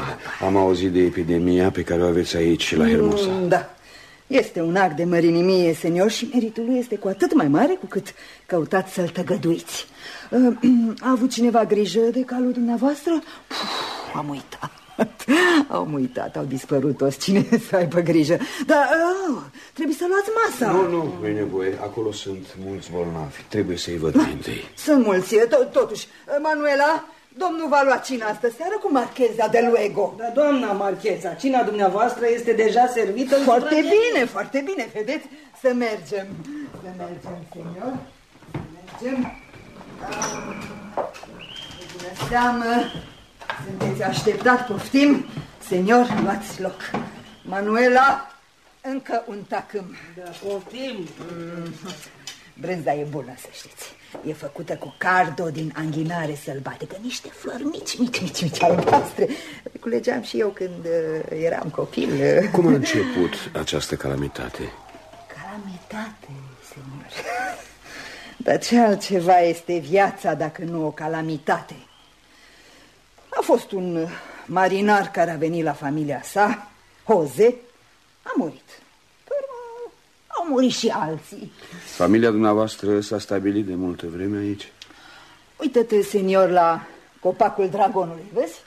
Am auzit de epidemia pe care o aveți aici, la Hermosa. Mm, Da, este un act de mărinimie, senior, și meritul lui este cu atât mai mare cu cât căutați să-l tăgăduiți. Uh, A avut cineva grijă de calul dumneavoastră? Puh, am uitat. Am uitat, au dispărut toți cine să aibă grijă Dar uh, trebuie să luați masa Nu, nu, nu e nevoie. Acolo sunt mulți bolnavi. Trebuie să-i văd mai întâi. Sunt mulți, to- totuși Manuela, domnul va lua cina astă seară cu marcheza de Luego. Da, doamna Marcheza, cina dumneavoastră este deja servită în Foarte supraveghere. bine, foarte bine, vedeți? Să mergem. Să mergem, senior. Să mergem. Ah, Bună seamă. Sunteți așteptat, poftim. Senior, luați loc. Manuela, încă un tacâm. Da, poftim. Mm. Brânza e bună, să știți E făcută cu cardo din anghinare sălbatică Niște flori mici, mici, mici, mici albastre Le Culegeam și eu când uh, eram copil Cum a început această calamitate? Calamitate, senior Dar ce altceva este viața dacă nu o calamitate? A fost un marinar care a venit la familia sa, Jose, a murit. Pe urmă, au murit și alții. Familia dumneavoastră s-a stabilit de multă vreme aici? Uită-te, senior, la copacul dragonului, vezi?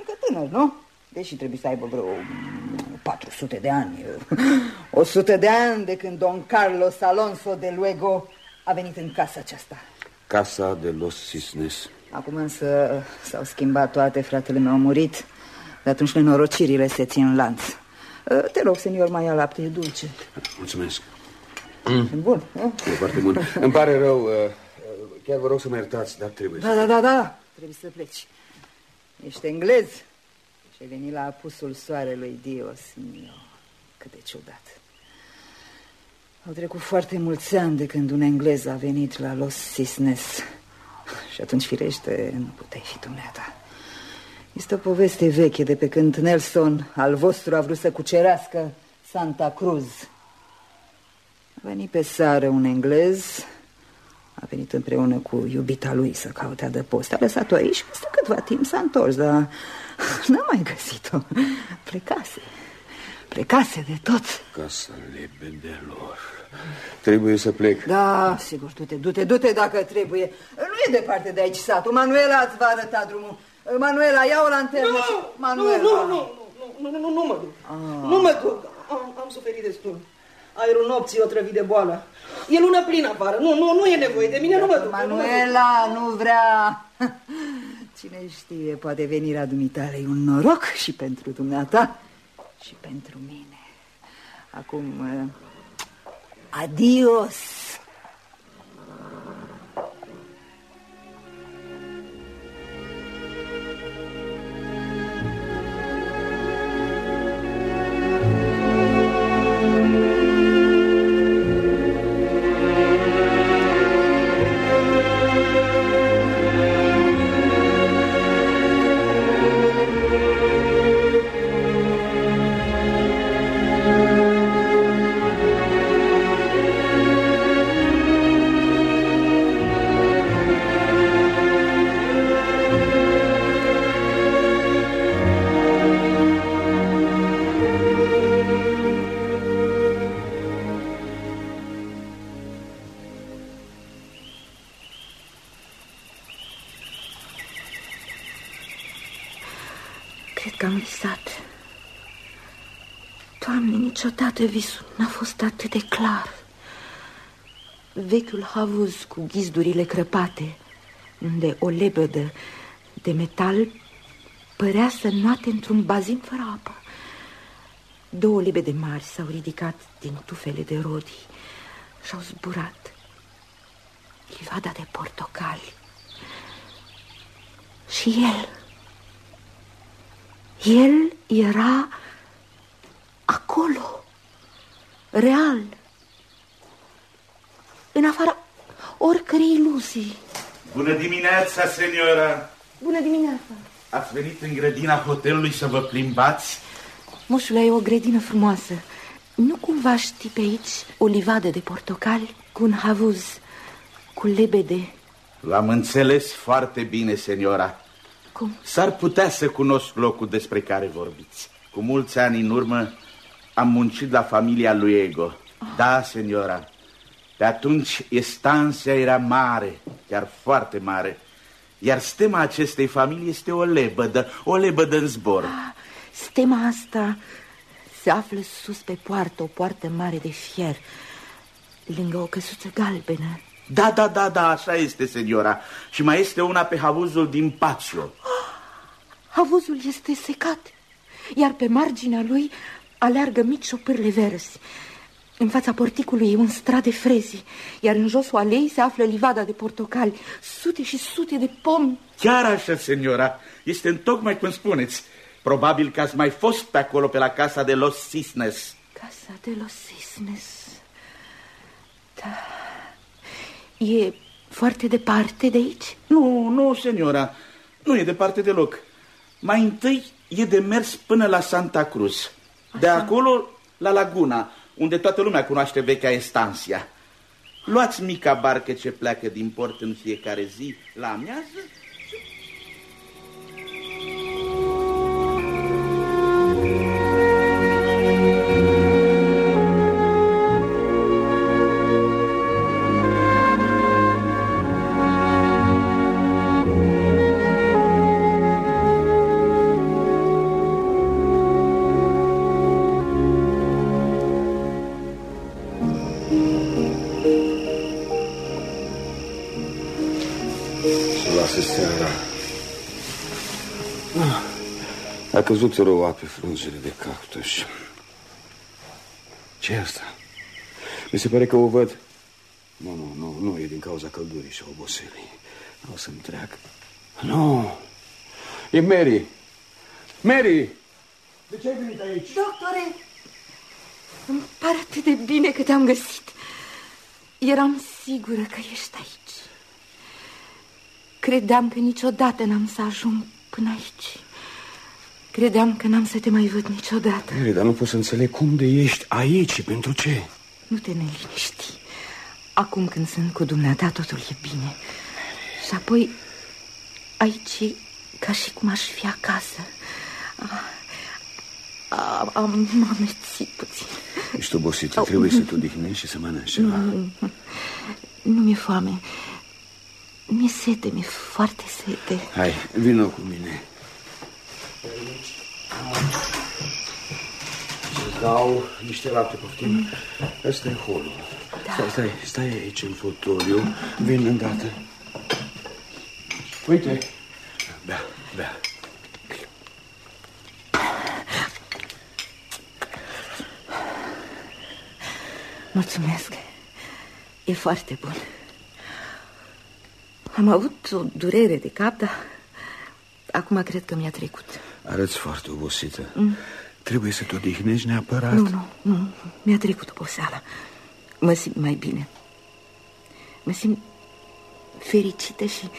E că tânăr, nu? Deși trebuie să aibă vreo 400 de ani. 100 de ani de când Don Carlos Alonso de Luego a venit în casa aceasta. Casa de los Cisnes. Acum însă s-au schimbat toate, fratele meu a murit. De atunci nenorocirile se țin lanț. Te rog, senior, mai ia lapte, e dulce. Mulțumesc. Bun, nu? E foarte bun. Îmi pare rău. uh, Chiar vă rog să mă iertați, dar trebuie să... Da, da, da, da, trebuie să pleci. Ești englez și ai venit la apusul soarelui Dios mio. Cât de ciudat. Au trecut foarte mulți ani de când un englez a venit la Los Cisnes. Și atunci, firește, nu puteai fi dumneata. Este o poveste veche de pe când Nelson, al vostru, a vrut să cucerească Santa Cruz. A venit pe sară un englez, a venit împreună cu iubita lui să caute adăpost. A lăsat-o aici și peste câtva timp s-a întors, dar n-a mai găsit-o. Plecase. Plecase de tot. Casa lebedelor. Trebuie să plec. Da, sigur, du-te, du-te, du-te dacă trebuie. Nu e departe de aici satul. Manuela îți va arăta drumul. Manuela, ia o lanternă Nu, și... nu, Manuela. nu, nu, nu, nu, nu, nu mă duc. Nu mă duc. Am, am suferit destul. Aerul nopții o trăvit de boală. E lună plină afară. Nu, nu, nu e nevoie de mine, nu mă duc. Manuela nu vrea... Cine știe, poate venirea dumitale e un noroc și pentru dumneata și pentru mine. Acum, uh, adios! Doamne, niciodată visul n-a fost atât de clar. Vechiul havuz cu ghizdurile crăpate, unde o lebădă de metal părea să noate într-un bazin fără apă. Două lebede mari s-au ridicat din tufele de rodii și au zburat. Livada de portocali. Și el... El era acolo. real, în afara oricărei iluzii. Bună dimineața, seniora! Bună dimineața! Ați venit în grădina hotelului să vă plimbați? Moșule, e o grădină frumoasă. Nu cumva știi pe aici o livadă de portocali cu un havuz, cu lebede? L-am înțeles foarte bine, seniora. Cum? S-ar putea să cunosc locul despre care vorbiți. Cu mulți ani în urmă am muncit la familia lui Ego. Oh. Da, seniora. Pe atunci estanția era mare, chiar foarte mare. Iar stema acestei familii este o lebădă, o lebădă în zbor. Ah, stema asta se află sus pe poartă, o poartă mare de fier, lângă o căsuță galbenă. Da, da, da, da, așa este, seniora. Și mai este una pe havuzul din Pațio. Oh, havuzul este secat, iar pe marginea lui aleargă mici șopârle verzi. În fața porticului e un strat de frezi, iar în josul alei se află livada de portocali, sute și sute de pomi. Chiar așa, seniora, este întocmai cum spuneți. Probabil că ați mai fost pe acolo, pe la casa de Los Cisnes. Casa de Los Cisnes. Da. E foarte departe de aici? Nu, nu, seniora, nu e departe deloc. Mai întâi e de mers până la Santa Cruz. De acolo la Laguna, unde toată lumea cunoaște vechea Estancia. Luați mica barcă ce pleacă din port în fiecare zi la amiază căzut roa pe frunzele de cactus. ce e asta? Mi se pare că o văd. Nu, nu, nu, nu e din cauza căldurii și oboselii. O să-mi treacă. Nu, e Mary. Mary! De ce ai venit aici? Doctore, îmi pare atât de bine că te-am găsit. Eram sigură că ești aici. Credeam că niciodată n-am să ajung până aici. Credeam că n-am să te mai văd niciodată. Mary, dar nu pot să înțeleg cum de ești aici și pentru ce. Nu te neliniști. Acum când sunt cu dumneata, totul e bine. Și apoi, aici e ca și cum aș fi acasă. Am, am amețit puțin. Ești obosită, oh. trebuie să te odihnești și să mănânci ceva. Nu, nu mi-e foame. Mi-e sete, mi-e foarte sete. Hai, vină cu mine. Să dau niște lapte, poftim. Mm. Ăsta e holul. Da. Stai, stai, stai aici în fotoliu. Vin îndată. Uite. Bea, bea. Mulțumesc. E foarte bun. Am avut o durere de cap, dar acum cred că mi-a trecut. Arăți foarte obosită. Mm. Trebuie să te odihnești neapărat. Nu, nu, nu. Mi-a trecut oboseala. Mă simt mai bine. Mă simt fericită și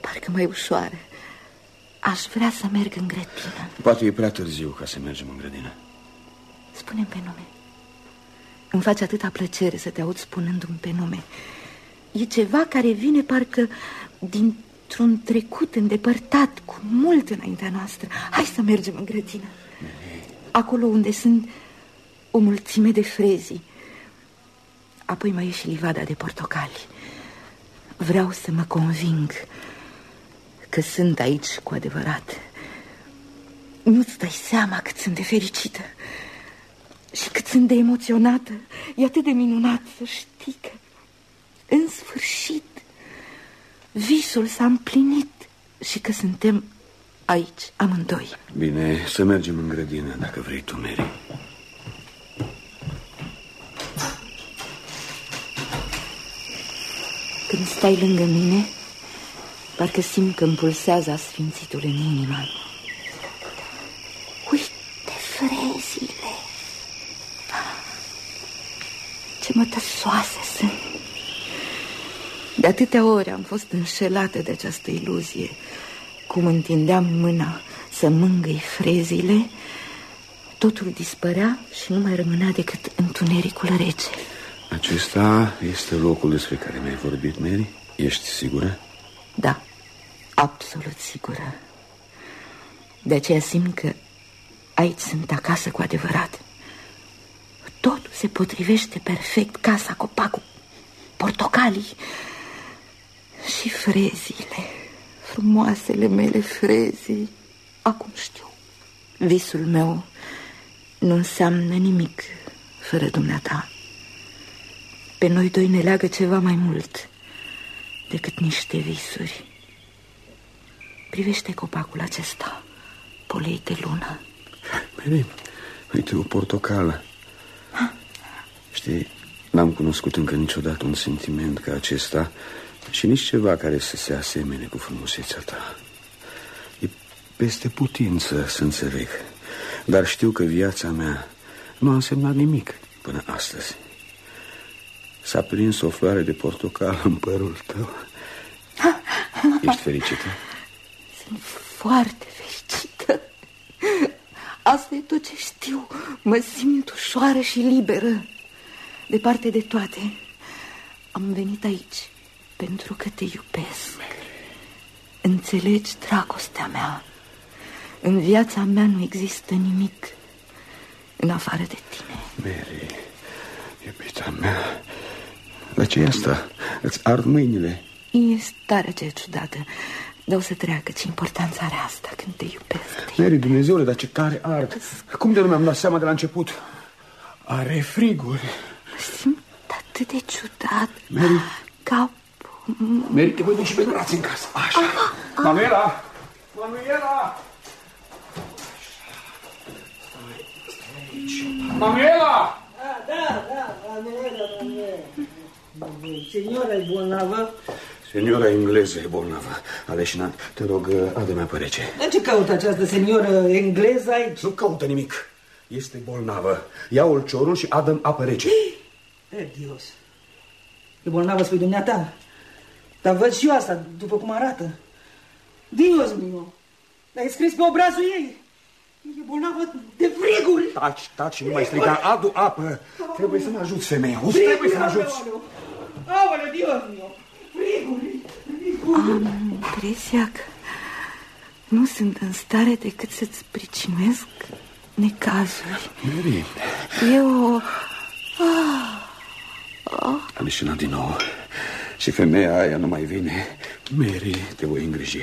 parcă mai ușoară. Aș vrea să merg în grădină. Poate e prea târziu ca să mergem în grădină. spune pe nume. Îmi face atâta plăcere să te aud spunându-mi pe nume. E ceva care vine parcă din într-un trecut îndepărtat, cu mult înaintea noastră. Hai să mergem în grădină. Acolo unde sunt o mulțime de frezi. Apoi mai e și livada de portocali. Vreau să mă conving că sunt aici cu adevărat. Nu-ți dai seama cât sunt de fericită și cât sunt de emoționată. E atât de minunat să știi că în sfârșit visul s-a împlinit și că suntem aici, amândoi. Bine, să mergem în grădină, dacă vrei tu, Mary. Când stai lângă mine, parcă simt că îmi pulsează asfințitul în inima. Uite frezile! Ce mătăsoase sunt De atâtea ori am fost înșelată de această iluzie. Cum întindeam mâna să mângâi frezile Totul dispărea și nu mai rămânea decât întunericul rece. Acesta este locul despre care mi-ai vorbit, Mary? Ești sigură? Da, absolut sigură. De aceea simt că aici sunt acasă cu adevărat. Totul se potrivește perfect Casa, copacul, portocalii Și frezile Frumoasele mele frezii Acum știu. Visul meu nu înseamnă nimic fără dumneata. Pe noi doi ne leagă ceva mai mult Decât niște visuri. Privește copacul acesta Polei de lună. Mary, uite o portocală. Știi, n-am cunoscut încă niciodată un sentiment ca acesta Și nici ceva care să se asemene cu frumusețea ta. E peste putință să înțeleg Dar știu că viața mea nu a însemnat nimic până astăzi. S-a prins o floare de portocal în părul tău. Ești fericită? Sunt foarte fericită. Asta e tot ce știu. Mă simt ușoară și liberă. Departe de toate Am venit aici Pentru că te iubesc. Înțelegi dragostea mea? În viața mea nu există nimic În afară de tine. Mary, iubita mea Dar ce e asta? Îți ard mâinile. E starea ce ciudată dar o să treacă, ce importanță are asta când te iubesc. Mary, Dumnezeule, dar ce tare ard? Cum de nu mi-am dat seama de la început? Are friguri. Simt atât de ciudat Mary? Ca... Mary, te voi duci și pe brațe în casă. Așa. Manuela. Manuela. Manuela. Da, da, da, Manuela, Manuela. Signora e bolnavă? Seniora engleză e bolnavă. Aleșinat, te rog, adă-mi apă rece. Dar ce caută această senioră engleză aici? Nu caută nimic. Este bolnavă. Ia ulciorul și adă-mi apă rece. E, Dios. E bolnavă, spui dumneata Dar văd și eu asta, după cum arată. Dios mio Dar e scris pe obrazul ei. E bolnavă de friguri. Taci, taci, nu mai striga. Adu apă. Trebuie să mă ajuți, femeia Auzi, trebuie să mă ajuți. Aoleu, Dios mio Friguri, friguri. Am impresia că nu sunt în stare decât să-ți pricinuiesc necazuri. Mary E o... Ah. Oh. Am ieșinat din nou Și femeia aia nu mai vine. Mary, te voi îngriji.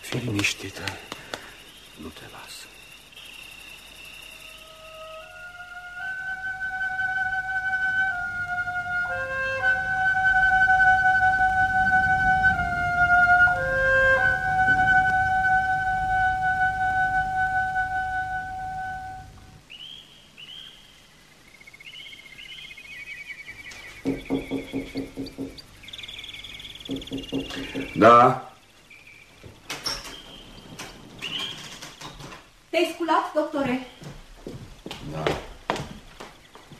Fii liniștită Da? Te-ai sculat, doctore? Da.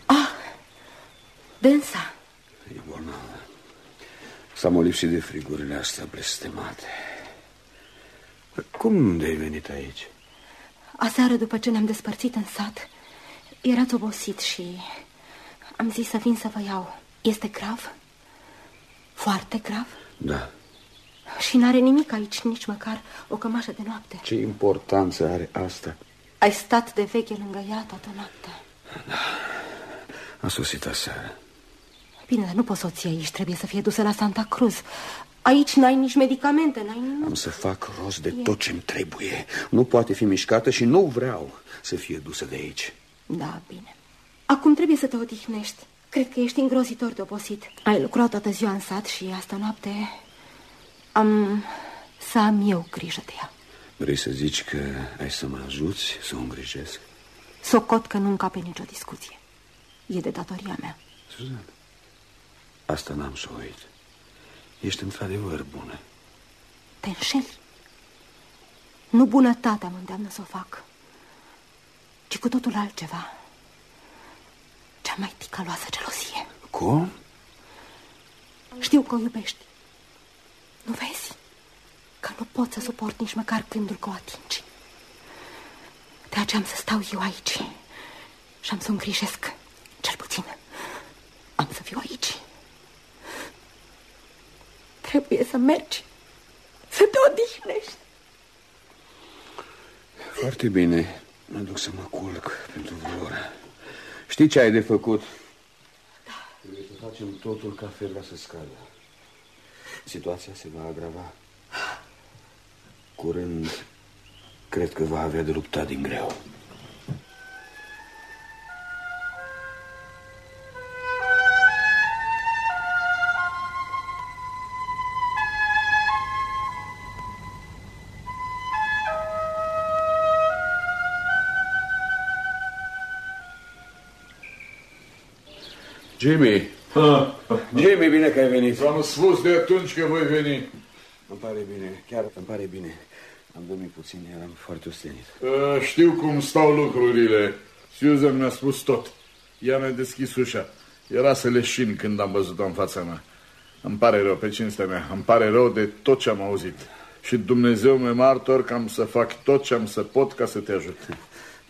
Ah, dânsa. E bolnavă. S-a molipsit de frigurile astea blestemate. Cum de-ai venit aici? Aseară, după ce ne-am despărțit în sat, erați obosit și am zis să vin să vă iau. Este grav? Foarte grav? Da. Și n-are nimic aici, nici măcar o cămașă de noapte. Ce importanță are asta? Ai stat de veche lângă ea toată noaptea. Da. A sosit aseară. Bine, dar nu poți să o ții aici, trebuie să fie dusă la Santa Cruz. Aici n-ai nici medicamente, n-ai nimic. Am să fac rost de tot ce-mi trebuie. Nu poate fi mișcată și nu vreau să fie dusă de aici. Da, bine. Acum trebuie să te odihnești. Cred că ești îngrozitor de obosit. Ai lucrat toată ziua în sat și asta noapte am să am eu grijă de ea. Vrei să zici că ai să mă ajuți să o îngrijesc? Socot că nu încape nicio discuție. E de datoria mea. Suzan, asta n-am să o uit. Ești într-adevăr bună. Te înșeli. Nu bunătatea mă îndeamnă să o fac, ci cu totul altceva. Cea mai ticăloasă gelozie. Cum? Știu că o iubești. Nu vezi? Că nu pot să suport nici măcar gândul că o atingi. De aceea am să stau eu aici și am să o îngrijesc, cel puțin. Am să fiu aici. Trebuie să mergi, să te odihnești. Foarte bine. Mă duc să mă culc pentru vreo oră. Știi ce ai de făcut? Da. Trebuie să facem totul ca ferga să scadă. Situația se va agrava. Curând, cred că va avea de luptat din greu. Jimmy! Jimmy, bine că ai venit. V-am spus de atunci că voi veni. Îmi pare bine, chiar îmi pare bine. Am dormit puțin, eram foarte ostenit. Uh, știu cum stau lucrurile. Susan mi-a spus tot. Ea mi-a deschis ușa. Era să leșin când am văzut-o în fața mea. Îmi pare rău, pe cinstea mea. Îmi pare rău de tot ce am auzit. Și Dumnezeu mi martor că am să fac tot ce am să pot ca să te ajut.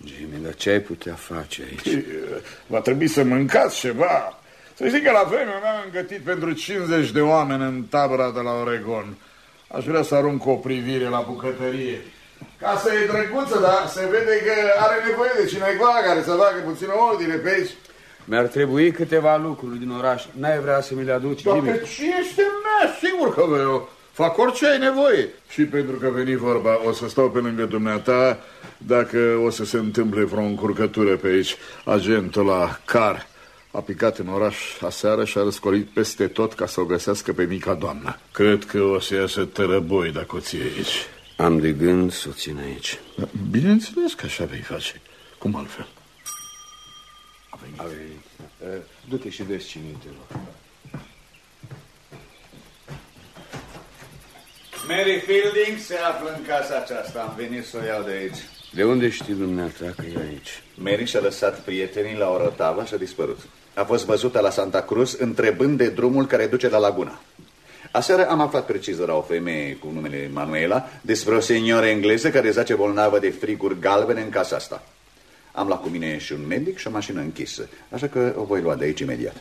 Jimmy, dar ce ai putea face aici? Va trebui să mâncați ceva. Să știi că la vremea mea am gătit pentru 50 de oameni în tabăra de la Oregon. Aș vrea să arunc o privire la bucătărie. Casa e drăguță, dar se vede că are nevoie de cineva care să facă puțină ordine pe aici. Mi-ar trebui câteva lucruri din oraș. N-ai vrea să mi le aduci, Dar Jimmy? pe ce mea? Sigur că vreau. Fac orice ai nevoie. Și pentru că veni vorba, o să stau pe lângă dumneata dacă o să se întâmple vreo încurcătură pe aici. Agentul la car a picat în oraș aseară și a răscolit peste tot ca să o găsească pe mica doamnă. Cred că o să iasă tărăboi dacă o ții aici. Am de gând să o țin aici. Bineînțeles că așa vei face. Cum altfel? A venit. A venit. Uh, Du-te și vezi cine te rog. Mary Fielding se află în casa aceasta. Am venit să o iau de aici. De unde știi dumneata că e aici? Mary și-a lăsat prietenii la Orotava și a dispărut. A fost văzută la Santa Cruz întrebând de drumul care duce la laguna. Aseară am aflat precis de la o femeie cu numele Manuela despre o senioră engleză care zace bolnavă de friguri galbene în casa asta. Am luat cu mine și un medic și o mașină închisă, așa că o voi lua de aici imediat.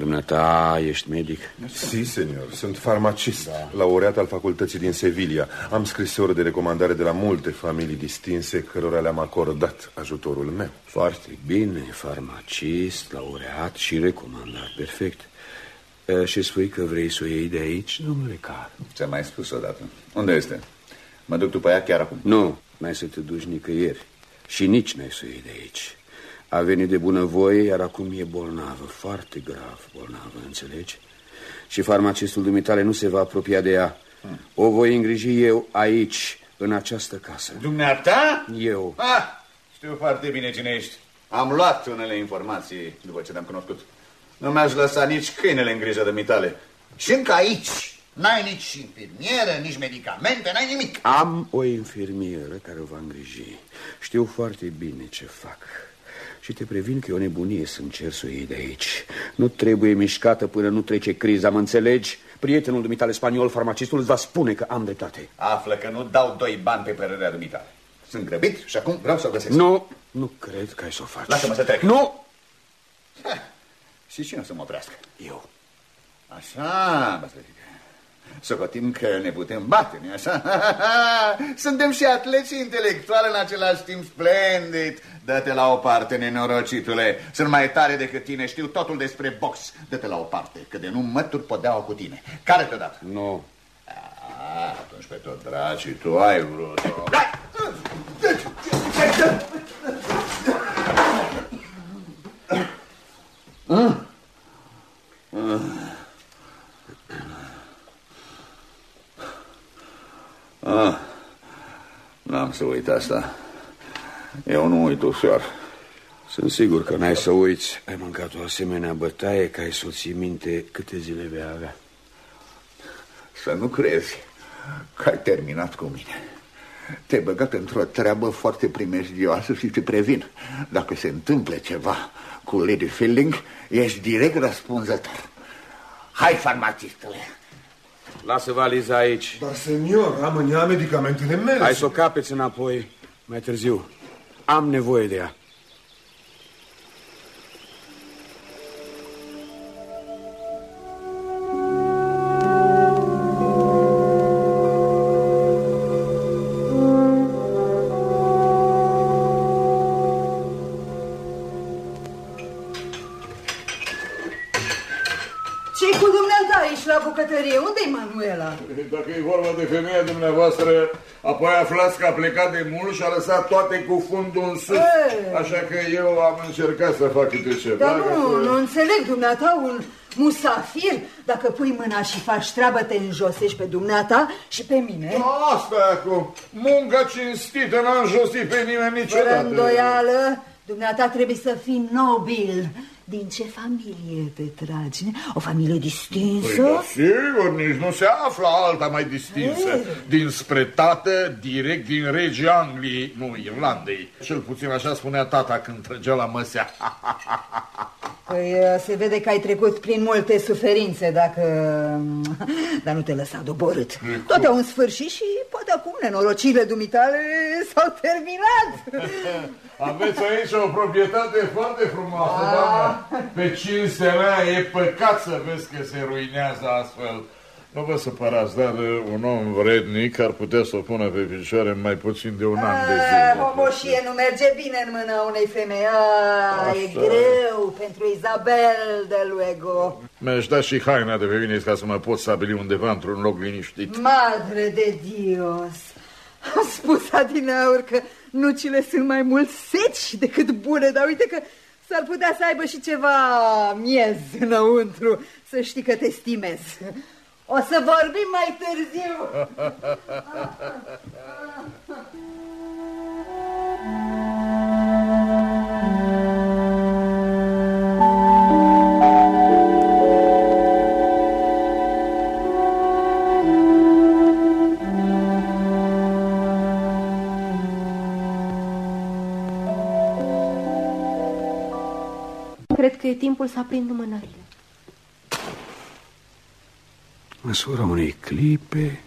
Dumneata, ești medic? Si, senior. Sunt farmacist, da. laureat al facultății din Sevilla. Am scrisori de recomandare de la multe familii distinse, cărora le-am acordat ajutorul meu. Foarte bine, farmacist, laureat și recomandat, perfect. E, și spui că vrei să o iei de aici, domnule Car? Ți-am mai spus odată. Unde este? Mă duc după ea chiar acum. Nu, n-ai să te duci nicăieri. Și nici n-ai să o iei de aici. A venit de bunăvoie, iar acum e bolnavă, foarte grav bolnavă, înțelegi? Și farmacistul dumitale nu se va apropia de ea. O voi îngriji eu aici, în această casă. Dumneata? Eu. Ah, știu foarte bine cine ești. Am luat unele informații după ce te-am cunoscut. Nu mi-aș lăsa nici câinele în grijă de mitale. Și încă aici n-ai nici infirmieră, nici medicamente, n-ai nimic. Am o infirmieră care o va îngriji. Știu foarte bine ce fac. Și te previn că e o nebunie să încerci să o iei de aici. Nu trebuie mișcată până nu trece criza, mă înțelegi? Prietenul dumitale spaniol, farmacistul, îți va spune că am dreptate. Află că nu dau doi bani pe părerea dumitale. Sunt grăbit și acum vreau să o găsesc. Nu, nu cred că ai să o faci. Lasă-mă să trec. Nu! Ha, și cine o să mă oprească? Eu. Așa, Basilica. Socotim că ne putem bate, nu așa? Suntem și atleți intelectuali în același timp splendid. Dă-te la o parte, nenorocitule. Sunt mai tare decât tine, știu totul despre box. Dă-te la o parte, că de nu mături podeaua cu tine. Care te-o dat? Nu. A, atunci pe tot dracii, tu ai vrut-o. Ah. Ah, n-am să uit asta. Eu nu uit ușor. Sunt sigur că n-ai să uiți. Ai mâncat o asemenea bătaie ca ai să ții minte câte zile vei avea. Să nu crezi că ai terminat cu mine. te-ai băgat într-o treabă foarte primejdioasă și te previn. Dacă se întâmplă ceva cu Lady Fielding, ești direct răspunzător. Hai, farmacistule! Lasă valiza aici. Dar, senior, am în ea medicamentele mele. Hai să o capeți înapoi, mai târziu. Am nevoie de ea. Dacă e vorba de femeia dumneavoastră, apoi aflați că a plecat de mult și a lăsat toate cu fundul în sus. Ei. Așa că eu am încercat să fac câte ceva. Dar ca nu, să- nu înțeleg, dumneata, un musafir, dacă pui mâna și faci treabă, te înjosești pe dumneata și pe mine. Asta e acum. Munca cinstită n-am josit pe nimeni Fără niciodată. îndoială, dumneata trebuie să fii nobil. Din ce familie te tragi? O familie distinsă? Păi, da, sigur, nici nu se află alta mai distinsă. Ei. Dinspre tată, direct din regia Angliei, nu Irlandei. Cel puțin așa spunea tata când trăgea la măsea. Păi se vede că ai trecut prin multe suferințe dacă... Dar nu te lăsa doborât. Toate au un sfârșit și poate acum nenorocirile dumitale s-au terminat. Aveți aici o proprietate foarte frumoasă, doamnă. Pe cinstea mea e păcat să vezi că se ruinează astfel. Nu vă supărați, dar uh, un om vrednic ar putea să o pună pe picioare în mai puțin de un an de Ah, zile. Homoșie nu merge bine în mâna unei femei. Ah, e Așa. greu pentru Isabel de Luego. Mi-aș da și haina de pe mine ca să mă pot stabili undeva într-un loc liniștit. Madre de Dios! Am spus adineauri că nucile sunt mai mult seci decât bune, dar uite că s-ar putea să aibă și ceva miez înăuntru, să știi că te stimez. O să vorbim mai târziu. Cred că e timpul să aprind lumânările. Măsura unei clipe,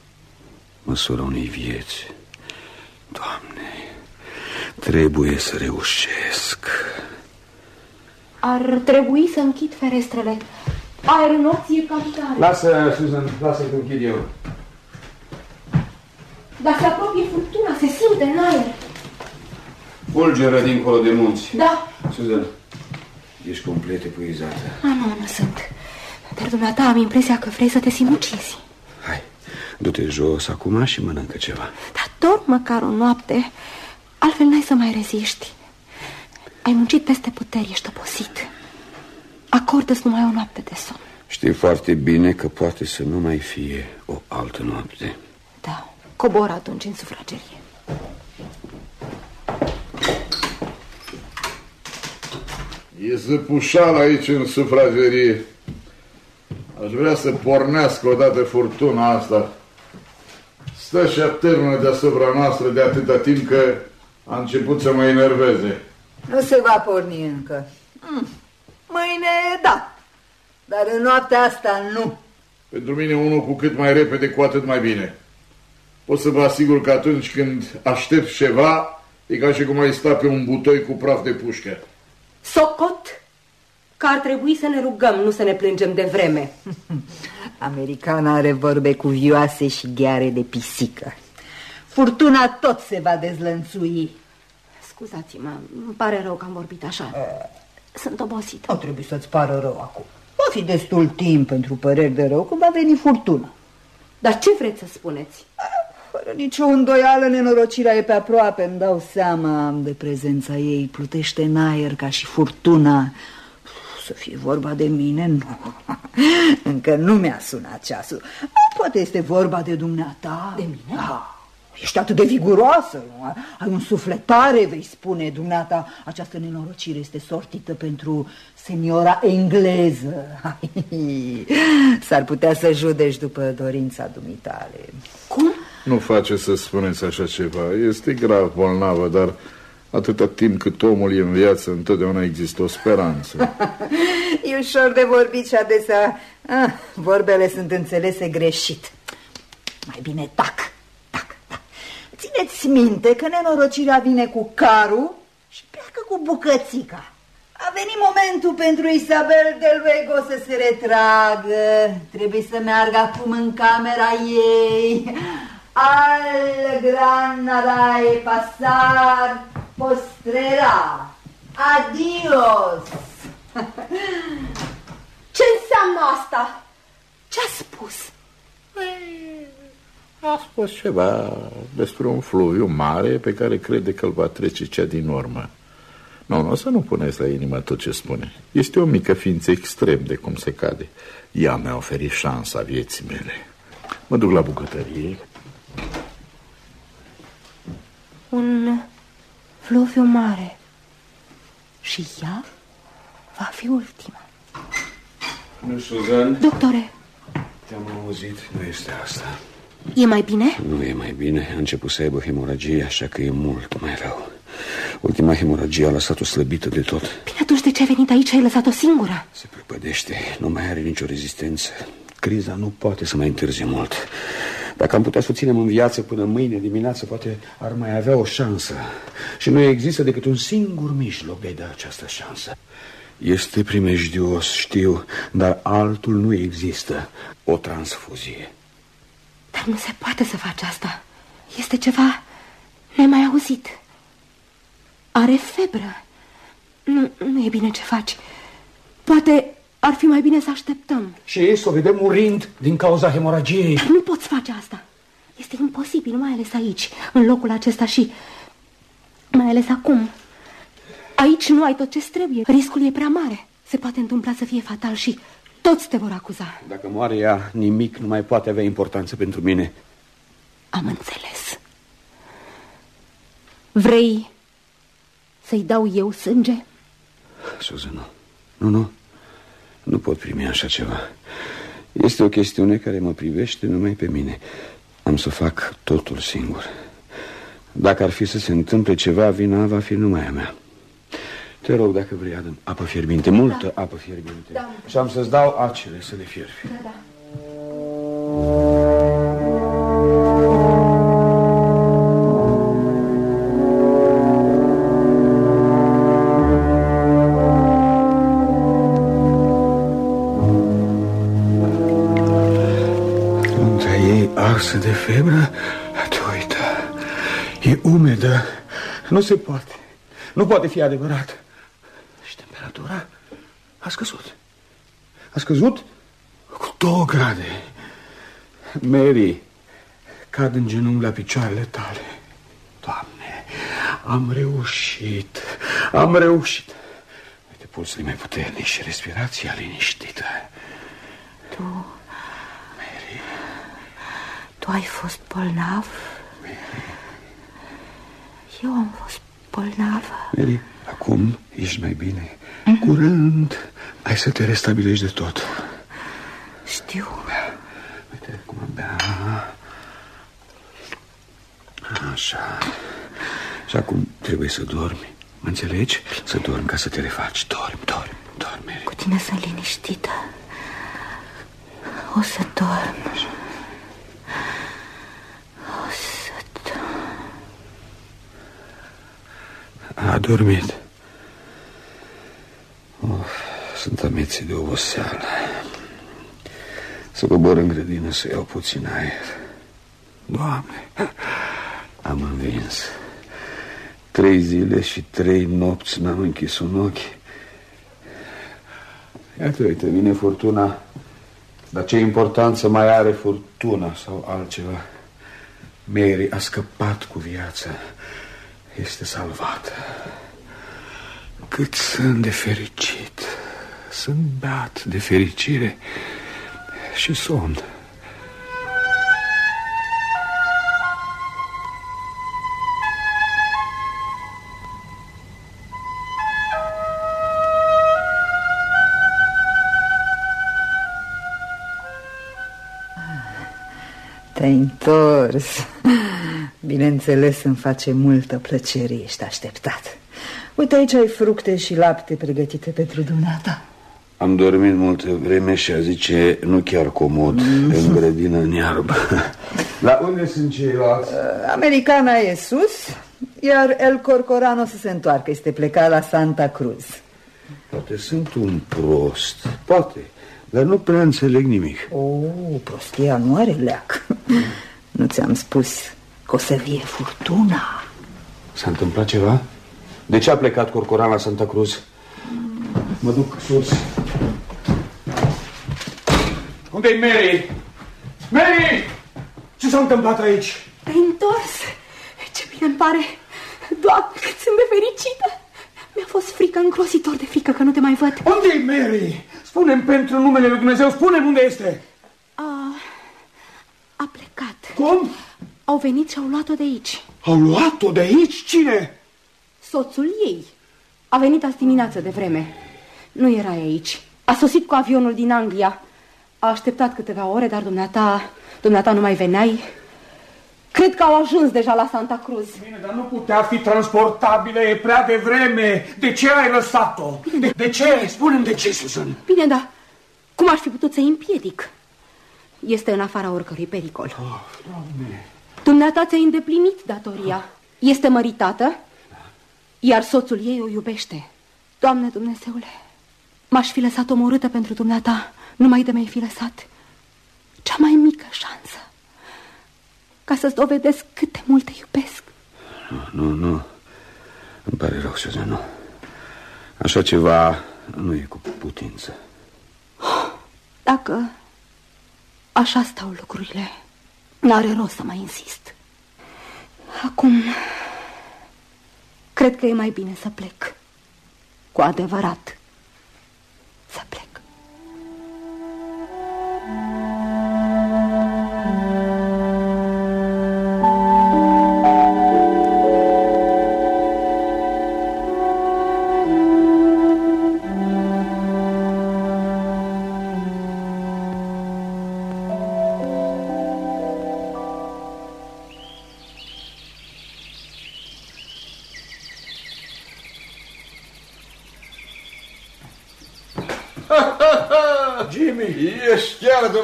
măsura unei vieți. Doamne, trebuie să reușesc. Ar trebui să închid ferestrele. Aerul nopții e capital. Lasă, Susan, lasă că închid eu. Dar se apropie furtuna, se simte în aer. Fulgeră dincolo de munți. Da. Susan, ești complet epuizată. A, nu, nu sunt. Dar dumneata am impresia că vrei să te simucizi. Du-te jos acum și mănâncă ceva. Dar dorm măcar o noapte, altfel n-ai să mai reziști. Ai muncit peste puteri, ești obosit. Acordă-ți numai o noapte de somn. Știi foarte bine că poate să nu mai fie o altă noapte. Da, cobor atunci în sufragerie. E zăpușal aici în sufragerie. Aș vrea să pornească odată furtuna asta. Stă și atârnă deasupra noastră de atâta timp că a început să mă enerveze. Nu se va porni încă. Mm. Mâine, da. Dar în noaptea asta, nu. Pentru mine unul cu cât mai repede, cu atât mai bine. Pot să vă asigur că atunci când aștept ceva, e ca și cum ai sta pe un butoi cu praf de pușcă. Socot că ar trebui să ne rugăm, nu să ne plângem de vreme. Americana are vorbe cuvioase și gheare de pisică. Furtuna tot se va dezlănțui. Scuzați-mă, îmi pare rău că am vorbit așa. Sunt obosită. Nu trebuie să-ți pară rău acum. Va fi destul timp pentru păreri de rău când va veni furtuna. Dar ce vreți să spuneți? Fără nicio îndoială, nenorocirea e pe aproape, îmi dau seama de prezența ei, plutește în aer ca și furtuna. Să fie vorba de mine, nu. Încă nu mi-a sunat ceasul. Poate este vorba de dumneata. De mine? Da. Ești atât de viguroasă, nu? ai un suflet tare, vei spune dumneata. Această nenorocire este sortită pentru seniora engleză. S-ar putea să judeci după dorința dumitale. Cum? Nu face să spuneți așa ceva. Este grav bolnavă, dar atâta timp cât omul e în viață, întotdeauna există o speranță. e ușor de vorbit și adesea ah, vorbele sunt înțelese greșit. Mai bine tac, tac, tac. Țineți minte că nenorocirea vine cu carul și pleacă cu bucățica. A venit momentul pentru Isabel de Luego să se retragă. Trebuie să meargă acum în camera ei. Al grana e pasar postrera. Adios! Ce înseamnă asta? Ce-a spus? A spus ceva despre un fluviu mare pe care crede că îl va trece cea din urmă. Nu, nu, să nu puneți la inimă tot ce spune. Este o mică ființă extrem de cum se cade. Ea mi-a oferit șansa vieții mele. Mă duc la bucătărie. Un fluviu mare. Și ea va fi ultima. Nu, Suzan? Doctore. Te-am auzit, nu este asta. E mai bine? Nu e mai bine. A început să aibă hemoragie, așa că e mult mai rău. Ultima hemoragie a lăsat-o slăbită de tot. Bine, atunci de ce ai venit aici? Ai lăsat-o singură? Se prăpădește, nu mai are nicio rezistență. Criza nu poate să mai întârzie mult. Dacă am putea să o ținem în viață până mâine dimineață, poate ar mai avea o șansă. Și nu există decât un singur mijloc de a da această șansă. Este primejdios, știu, dar altul nu există. O transfuzie. Dar nu se poate să faci asta. Este ceva nemai auzit. Are febră. Nu, nu e bine ce faci. Poate ar fi mai bine să așteptăm. Și ei să o vedem murind din cauza hemoragiei. Dar nu poți face asta. Este imposibil, mai ales aici, în locul acesta și mai ales acum. Aici nu ai tot ce trebuie. Riscul e prea mare. Se poate întâmpla să fie fatal și toți te vor acuza. Dacă moare ea, nimic nu mai poate avea importanță pentru mine. Am înțeles. Vrei să-i dau eu sânge? Suzana, nu, nu. Nu pot primi așa ceva. Este o chestiune care mă privește numai pe mine. Am să fac totul singur. Dacă ar fi să se întâmple ceva, vina va fi numai a mea. Te rog, dacă vrei, adă apă fierbinte, multă da. apă fierbinte. Da. Și am să-ți dau acele să le fierbi. Da, da. Arsă de febră, te uită. E umedă. Nu se poate. Nu poate fi adevărat. Și temperatura a scăzut. A scăzut cu două grade. Mary, cad în genunchi la picioarele tale. Doamne, am reușit. Am reușit. Uite, pulsul mai puternic și respirația liniștită. Tu tu ai fost bolnav? Eu am fost bolnavă. Mary, acum ești mai bine. Mm -hmm. Curând ai să te restabilești de tot. Știu. Uite cum am bea. Așa. Și acum trebuie să dormi. Mă înțelegi? Să dormi ca să te refaci. Dormi, dormi, dormi. Cu tine sunt liniștită. O să dorm. Așa. A dormit. Of, sunt amețit de oboseală. Să cobor în grădină să iau puțin aer. Doamne, am învins. Trei zile și trei nopți n-am închis un ochi. Iată, uite, vine furtuna. Dar ce importanță mai are furtuna sau altceva? Mary a scăpat cu viața este salvată. Cât sunt de fericit, sunt beat de fericire și somn. Te-ai întors. Bineînțeles, îmi face multă plăcere, ești așteptat. Uite, aici ai fructe și lapte pregătite pentru dumneata. Am dormit multă vreme și a zice nu chiar comod, mm. în grădină, în iarbă. La unde sunt ceilalți? Uh, americana e sus, iar El Corcorano să se întoarcă, este plecat la Santa Cruz. Poate sunt un prost, poate, dar nu prea înțeleg nimic. Oh, prostia nu are leac. nu ți-am spus că o să vie furtuna. S-a întâmplat ceva? De ce a plecat Corcoran la Santa Cruz? Mă duc sus. Unde-i Mary? Mary! Ce s-a întâmplat aici? Te-ai întors? Ce bine îmi pare! Doamne, cât sunt de fericită! Mi-a fost frică îngrozitor de frică că nu te mai văd. Unde-i Mary? Spune-mi pentru numele lui Dumnezeu, spune unde este. A, a plecat. Cum? Au venit și au luat-o de aici. Au luat-o de aici? Cine? Soțul ei. A venit azi dimineață de vreme. Nu era aici. A sosit cu avionul din Anglia. A așteptat câteva ore, dar dumneata, dumneata nu mai veneai. Cred că au ajuns deja la Santa Cruz. Bine, dar nu putea fi transportabilă, e prea devreme. De ce ai lăsat-o? De, de ce? spune de ce, Susan. Bine, dar cum aș fi putut să-i împiedic? Este în afara oricărui pericol. Oh, doamne. Dumneata ți-a îndeplinit datoria. Este măritată, iar soțul ei o iubește. Doamne Dumnezeule, m-aș fi lăsat omorâtă pentru dumneata, numai de mi-ai fi lăsat cea mai mică șansă ca să-ți dovedesc cât de mult te iubesc. Nu, nu, nu. Îmi pare rău, Susan, nu. Așa ceva nu e cu putință. Dacă așa stau lucrurile, n-are rost să mai insist. Acum, cred că e mai bine să plec. Cu adevărat, să plec.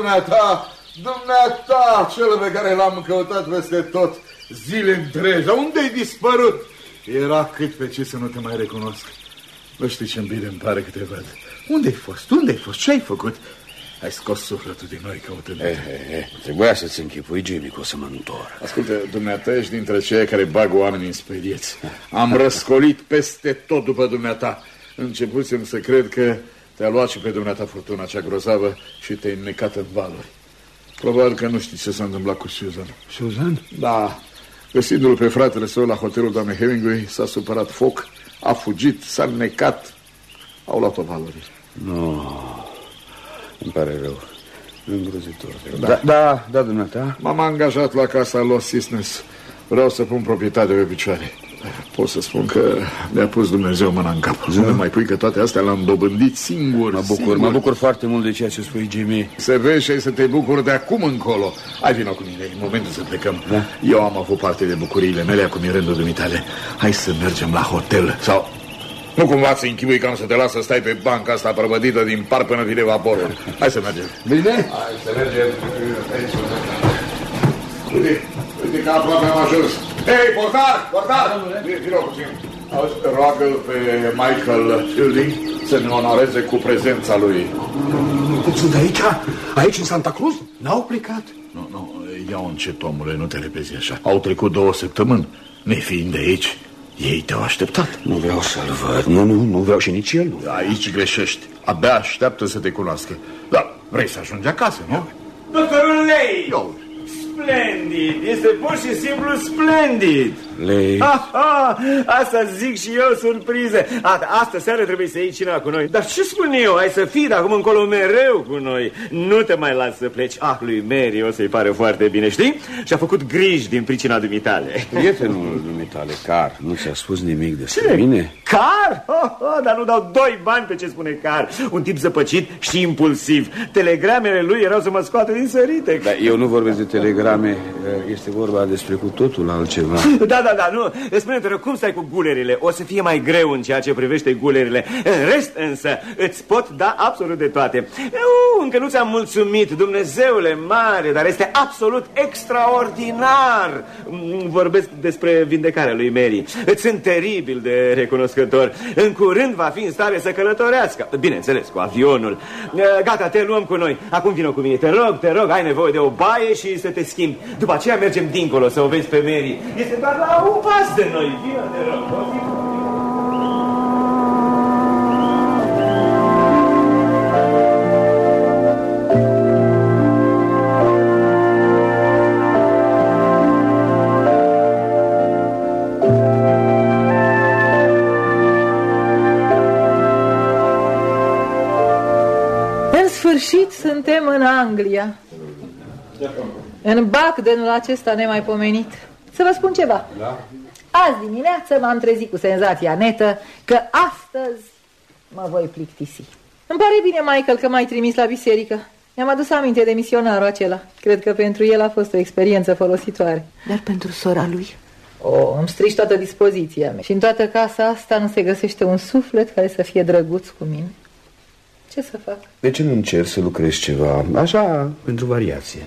Dumneata, dumneata, cel pe care l-am căutat peste tot zile întregi. Dar unde-ai dispărut? Era cât pe ce să nu te mai recunosc. Nu știți ce bine îmi pare că te văd. Unde-ai fost? Unde-ai fost? Ce ai făcut? Ai scos sufletul din noi căutând. Eh, eh, eh. Trebuia să-ți închipui, Jimmy, că o să mă întorc. Ascultă, dumneata ești dintre cei care bag oamenii în sperieți. Am răscolit peste tot după dumneata. Începusem să cred că te-a luat și pe dumneata furtuna cea grozavă și te-ai înnecat în valuri. Probabil că nu știi ce s-a întâmplat cu Susan. Susan? Da. Găsindu-l pe fratele său la hotelul doamnei Hemingway, s-a supărat foc, a fugit, s-a înnecat. Au luat-o valuri. Nu, îmi pare rău. Îngrozitor. Da, da, da, da dumneata. M-am angajat la casa Los Cisnes. Vreau să pun proprietatea pe picioare. Pot să spun că mi-a pus Dumnezeu mâna în cap. Da. Nu mai pui că toate astea le-am dobândit singur. Mă bucur, singur. mă bucur foarte mult de ceea ce spui, Jimmy. Să vezi și ai să te bucuri de acum încolo. Hai vină cu mine, e momentul să plecăm. Da? Eu am avut parte de bucuriile mele, acum e rândul dumitale. Hai să mergem la hotel sau... Nu cumva să închivui că am să te las să stai pe banca asta prăbădită din par până vine vaporul. Hai să mergem. Bine? Hai să mergem. Uite, uite că aproape am ajuns. Hei, portar, portar! Vino puțin. Auzi, roagă pe Michael Fielding să ne onoreze cu prezența lui. Cum sunt aici? Aici, în Santa Cruz? N-au plecat? Nu, nu, ia-o încet, omule, nu te repezi așa. Au trecut două săptămâni. Nefiind de aici, ei te-au așteptat. Nu vreau să-l văd. Nu, nu, nu vreau și nici el. Nu. Aici greșești. Abia așteaptă să te cunoască. Dar vrei să ajungi acasă, nu? Doctorul Lei! Eu. Splendid! Este pur și simplu splendid! Lei... Ha, ha, asta zic și eu, surprize. A, asta seară trebuie să iei cineva cu noi. Dar ce spun eu? Ai să fii de acum încolo mereu cu noi. Nu te mai las să pleci. Ah, lui Mary o să-i pare foarte bine, știi? Și-a făcut griji din pricina dumitale. Prietenul dumitale, Car, nu ți-a spus nimic despre Ce? mine? Car? Oh, oh, dar nu dau doi bani pe ce spune Car. Un tip zăpăcit și impulsiv. Telegramele lui erau să mă scoată din sărite. Dar eu nu vorbesc de telegrame, este vorba despre cu totul altceva. Da, da, da, nu. Spune-te, rog, cum stai cu gulerile? O să fie mai greu în ceea ce privește gulerile. În rest, însă, îți pot da absolut de toate. Eu, încă nu ți-am mulțumit, Dumnezeule mare, dar este absolut extraordinar. Mm, Vorbesc despre vindecarea lui Mary. Îți sunt teribil de recunoscător. În curând va fi în stare să călătorească. Bineînțeles, cu avionul. Gata, te luăm cu noi. Acum vină cu mine. Te rog, te rog, ai nevoie de o baie și să te schimbi. După aceea mergem dincolo să o vezi pe Mary. Este doar la un pas de noi. Vină, te rog. În sfârșit suntem în Anglia. În Bagdenul acesta nemaipomenit. Să vă spun ceva. Da? Azi dimineață m-am trezit cu senzația netă că astăzi mă voi plictisi. Îmi pare bine, Michael, că m-ai trimis la biserică. Mi-am adus aminte de misionarul acela. Cred că pentru el a fost o experiență folositoare. Dar pentru sora lui? O, îmi strici toată dispoziția mea. Și în toată casa asta nu se găsește un suflet care să fie drăguț cu mine. Ce să fac? De ce nu încerci să lucrezi ceva, așa, pentru variație?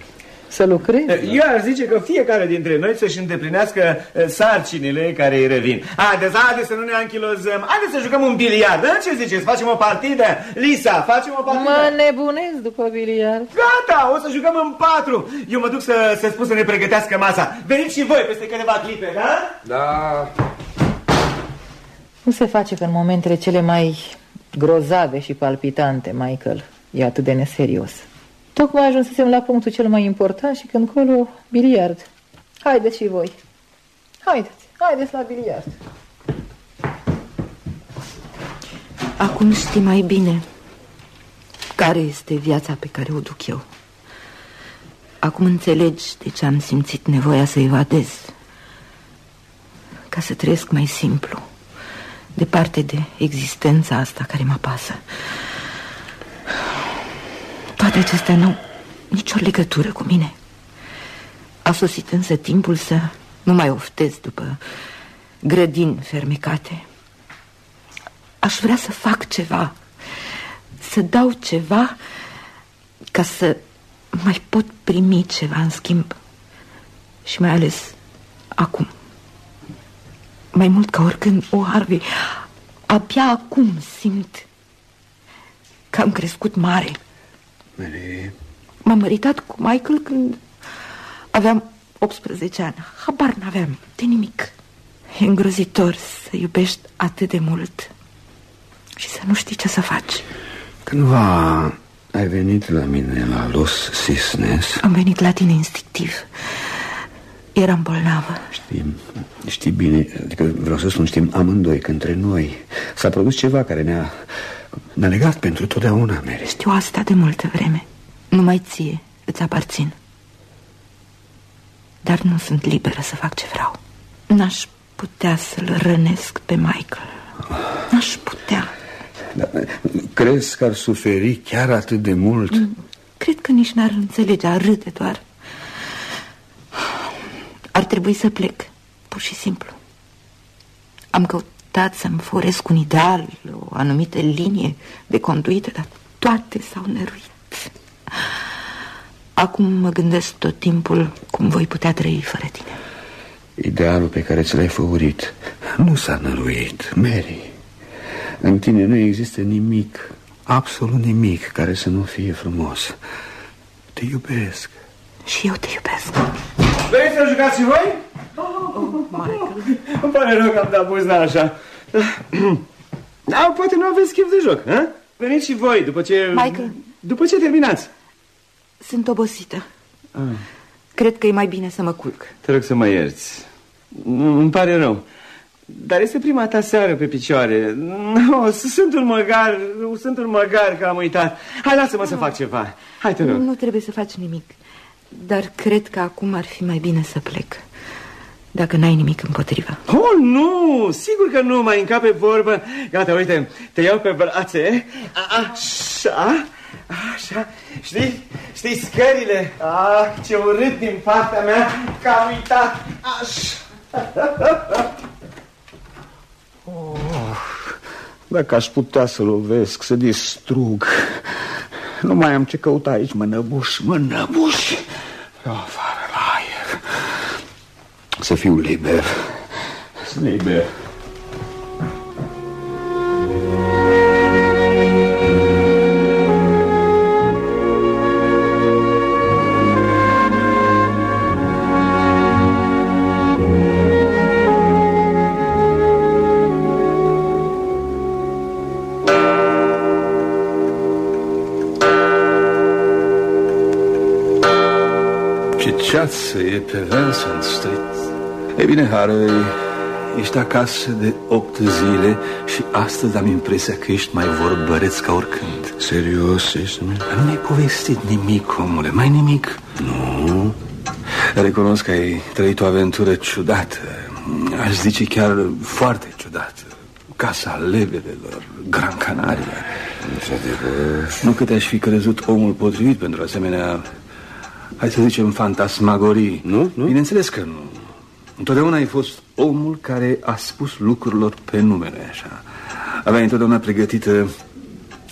Să lucrez? Eu ar zice că fiecare dintre noi să-și îndeplinească eh, sarcinile care îi revin. Haideți, haideți să nu ne anchilozăm. Haideți să jucăm un biliard. Da? Ce ziceți? Facem o partidă? Lisa, facem o partidă? Mă nebunez după biliard. Gata, o să jucăm în patru. Eu mă duc să, să spun să ne pregătească masa. Veniți și voi peste câteva clipe, da? Da. Nu se face că în momentele cele mai grozave și palpitante, Michael, e atât de neserios. Tocmai ajunsesem la punctul cel mai important și când colo, biliard. Haideți și voi. Haideți, haideți la biliard. Acum știi mai bine care este viața pe care o duc eu. Acum înțelegi de ce am simțit nevoia să evadez. Ca să trăiesc mai simplu, departe de existența asta care mă pasă. Toate acestea nu au nicio legătură cu mine. A sosit însă timpul să nu mai oftez după grădini fermecate. Aș vrea să fac ceva, să dau ceva ca să mai pot primi ceva în schimb. Și mai ales acum. Mai mult ca oricând, o Harvey, abia acum simt că am crescut mare. Mary, M-am măritat cu Michael când aveam 18 ani. Habar n-aveam de nimic. E îngrozitor să iubești atât de mult și să nu știi ce să faci. cândva ai venit la mine la Los Cisnes. Am venit la tine instinctiv. Eram bolnavă. Știm, știi bine, adică vreau să spun, știm amândoi că între noi s-a produs ceva care ne-a ne legat pentru totdeauna, Mary. Știu asta de multă vreme. Numai ție îți aparțin. Dar nu sunt liberă să fac ce vreau. N-aș putea să-l rănesc pe Michael. N-aș putea. Dar, crezi că ar suferi chiar atât de mult? Cred că nici n-ar înțelege, ar râde doar. Ar trebui să plec, pur și simplu. Am căutat să-mi foresc un ideal, o anumită linie de conduită, dar toate s-au năruit. Acum mă gândesc tot timpul cum voi putea trăi fără tine. Idealul pe care ți l-ai făurit nu s-a năruit, Mary. În tine nu există nimic, absolut nimic care să nu fie frumos. Te iubesc. Și eu te iubesc. Vreți să jucați și voi? Îmi pare rău că am dat buzna așa. Da, poate nu aveți chef de joc, ha? Veniți și voi după ce... Michael. După ce terminați. Sunt obosită. Ah, Cred că e mai bine să mă culc. te rog să mă ierți. Îmi pare rău. Dar este prima ta seară pe picioare. No, sunt un măgar, sunt un măgar că am uitat. Hai, lasă-mă să fac ceva. Hai, te rog. Nu trebuie să faci nimic. Dar cred că acum ar fi mai bine să plec. Dacă n-ai nimic împotriva. Oh, nu! Sigur că nu, mai încape vorbă. Gata, uite, te iau pe brațe. Așa, așa. Știi? Știi scările? Ah, ce urât din partea mea că am uitat. Așa. Oh, dacă aș putea să lovesc, să distrug Nu mai am ce căuta aici, mă năbuș, mă năbuș Afară la aer Să fiu liber Liber ceață e pe Vincent Street E bine, Harry, ești acasă de opt zile Și astăzi am impresia că ești mai vorbăreț ca oricând Serios, ești? Nu mi-ai povestit nimic, omule, mai nimic Nu Recunosc că ai trăit o aventură ciudată Aș zice chiar foarte ciudată Casa lebelelor, Gran Canaria Într-adevăr Nu că te-aș fi crezut omul potrivit pentru asemenea hai să zicem, fantasmagorii. Nu? nu? Bineînțeles că nu. Întotdeauna ai fost omul care a spus lucrurilor pe numele așa. Aveai întotdeauna pregătită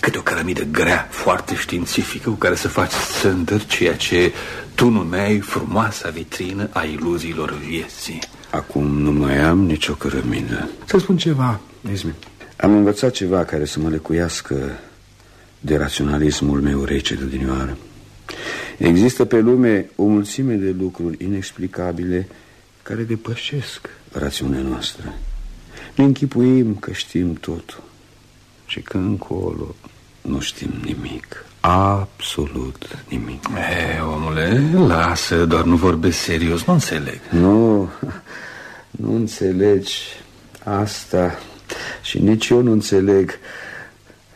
câte o cărămidă grea, foarte științifică, cu care să faci țândări ceea ce tu numeai frumoasa vitrină a iluziilor vieții. Acum nu mai am nicio cărămidă. Să spun ceva, Izmi. Am învățat ceva care să mă lecuiască de raționalismul meu rece de dinioară. Există pe lume o mulțime de lucruri inexplicabile care depășesc rațiunea noastră. Ne închipuim că știm totul și că încolo nu știm nimic. Absolut nimic. E, omule, lasă, doar nu vorbesc serios, nu înțeleg. Nu, nu înțelegi asta și nici eu nu înțeleg.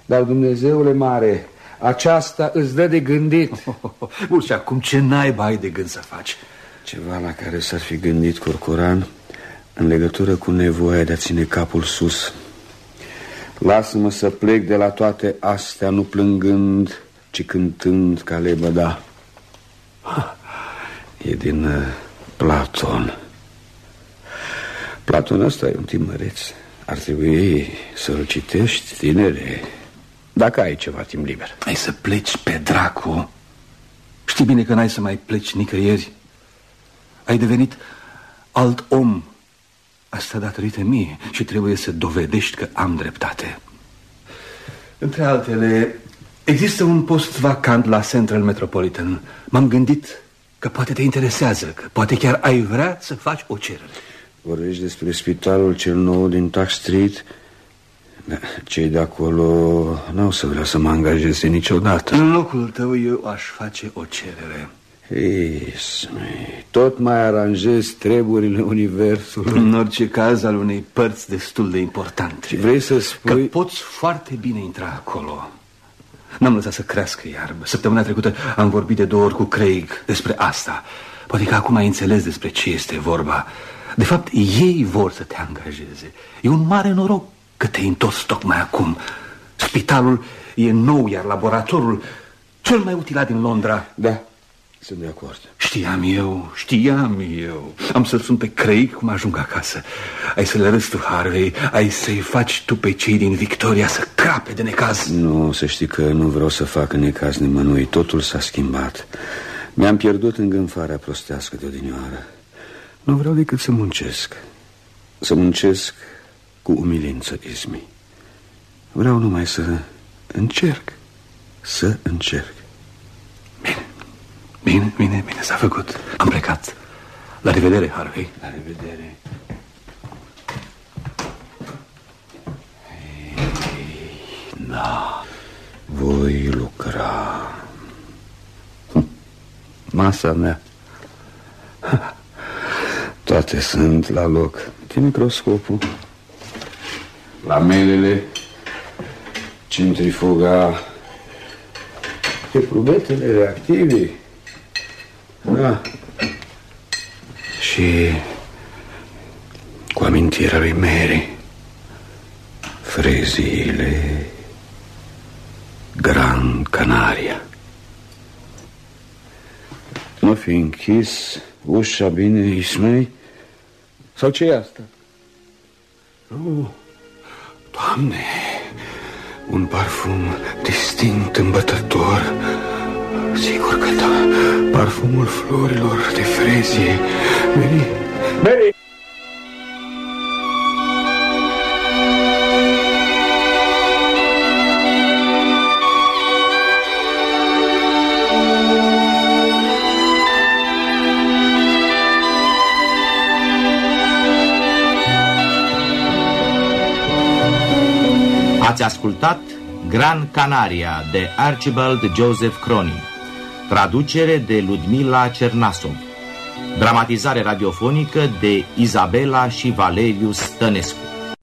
Dar Dumnezeule mare, aceasta îți dă de gândit Bun, și acum ce naiba ai de gând să faci? Ceva la care s-ar fi gândit Corcoran În legătură cu nevoia de a ține capul sus. Lasă-mă să plec de la toate astea Nu plângând, ci cântând ca lebăda E din uh, Platon. Platon ăsta e un timăreț. Ar trebui să-l citești, tinere dacă ai ceva timp liber. Ai să pleci pe dracu. Știi bine că n-ai să mai pleci nicăieri Ai devenit alt om. Asta datorită mie Și trebuie să dovedești că am dreptate. Între altele Există un post vacant la Central Metropolitan. M-am gândit că poate te interesează Că poate chiar ai vrea să faci o cerere. Vorbești despre spitalul cel nou din Tuck Street? Da, cei de acolo nu o să vreau să mă angajeze niciodată. În locul tău eu aș face o cerere Ei, tot mai aranjez treburile universului. În orice caz al unei părți destul de importante. Și vrei să spui... Că poți foarte bine intra acolo. N-am lăsat să crească iarbă. Săptămâna trecută am vorbit de două ori cu Craig despre asta. Poate că acum ai înțeles despre ce este vorba. De fapt, ei vor să te angajeze. E un mare noroc că te-ai întors tocmai acum. Spitalul e nou, iar laboratorul cel mai utilat din Londra. Da, sunt de acord. Știam eu, știam eu. Am să-l sun pe Craig cum ajung acasă. Ai să le arăți tu, Harvey, ai să-i faci tu pe cei din Victoria să crape de necaz. Nu, să știi că nu vreau să fac necaz nimănui. Totul s-a schimbat. Mi-am pierdut îngânfarea prostească de odinioară. Nu vreau decât să muncesc. Să muncesc cu umilință, Ismi. Vreau numai să încerc, să încerc. Bine, bine, bine, bine, s-a făcut. Am plecat. La revedere, Harvey. La revedere. Da, voi lucra. Masa mea. Toate sunt la loc. Ce microscopul? Lamelele, centrifuga, ce probetele reactive. Da. Și cu amintirea lui Mary, freziile, Gran Canaria. Nu fi închis ușa bine, Ismei? Sau ce e asta? Oh, Doamne, un parfum distinct, îmbătător Sigur că da, parfumul florilor de frezie Mary, Mary Ați ascultat Gran Canaria de Archibald Joseph Cronin Traducere de Ludmila Cernasov Dramatizare radiofonică de Izabela și Valeriu Stănescu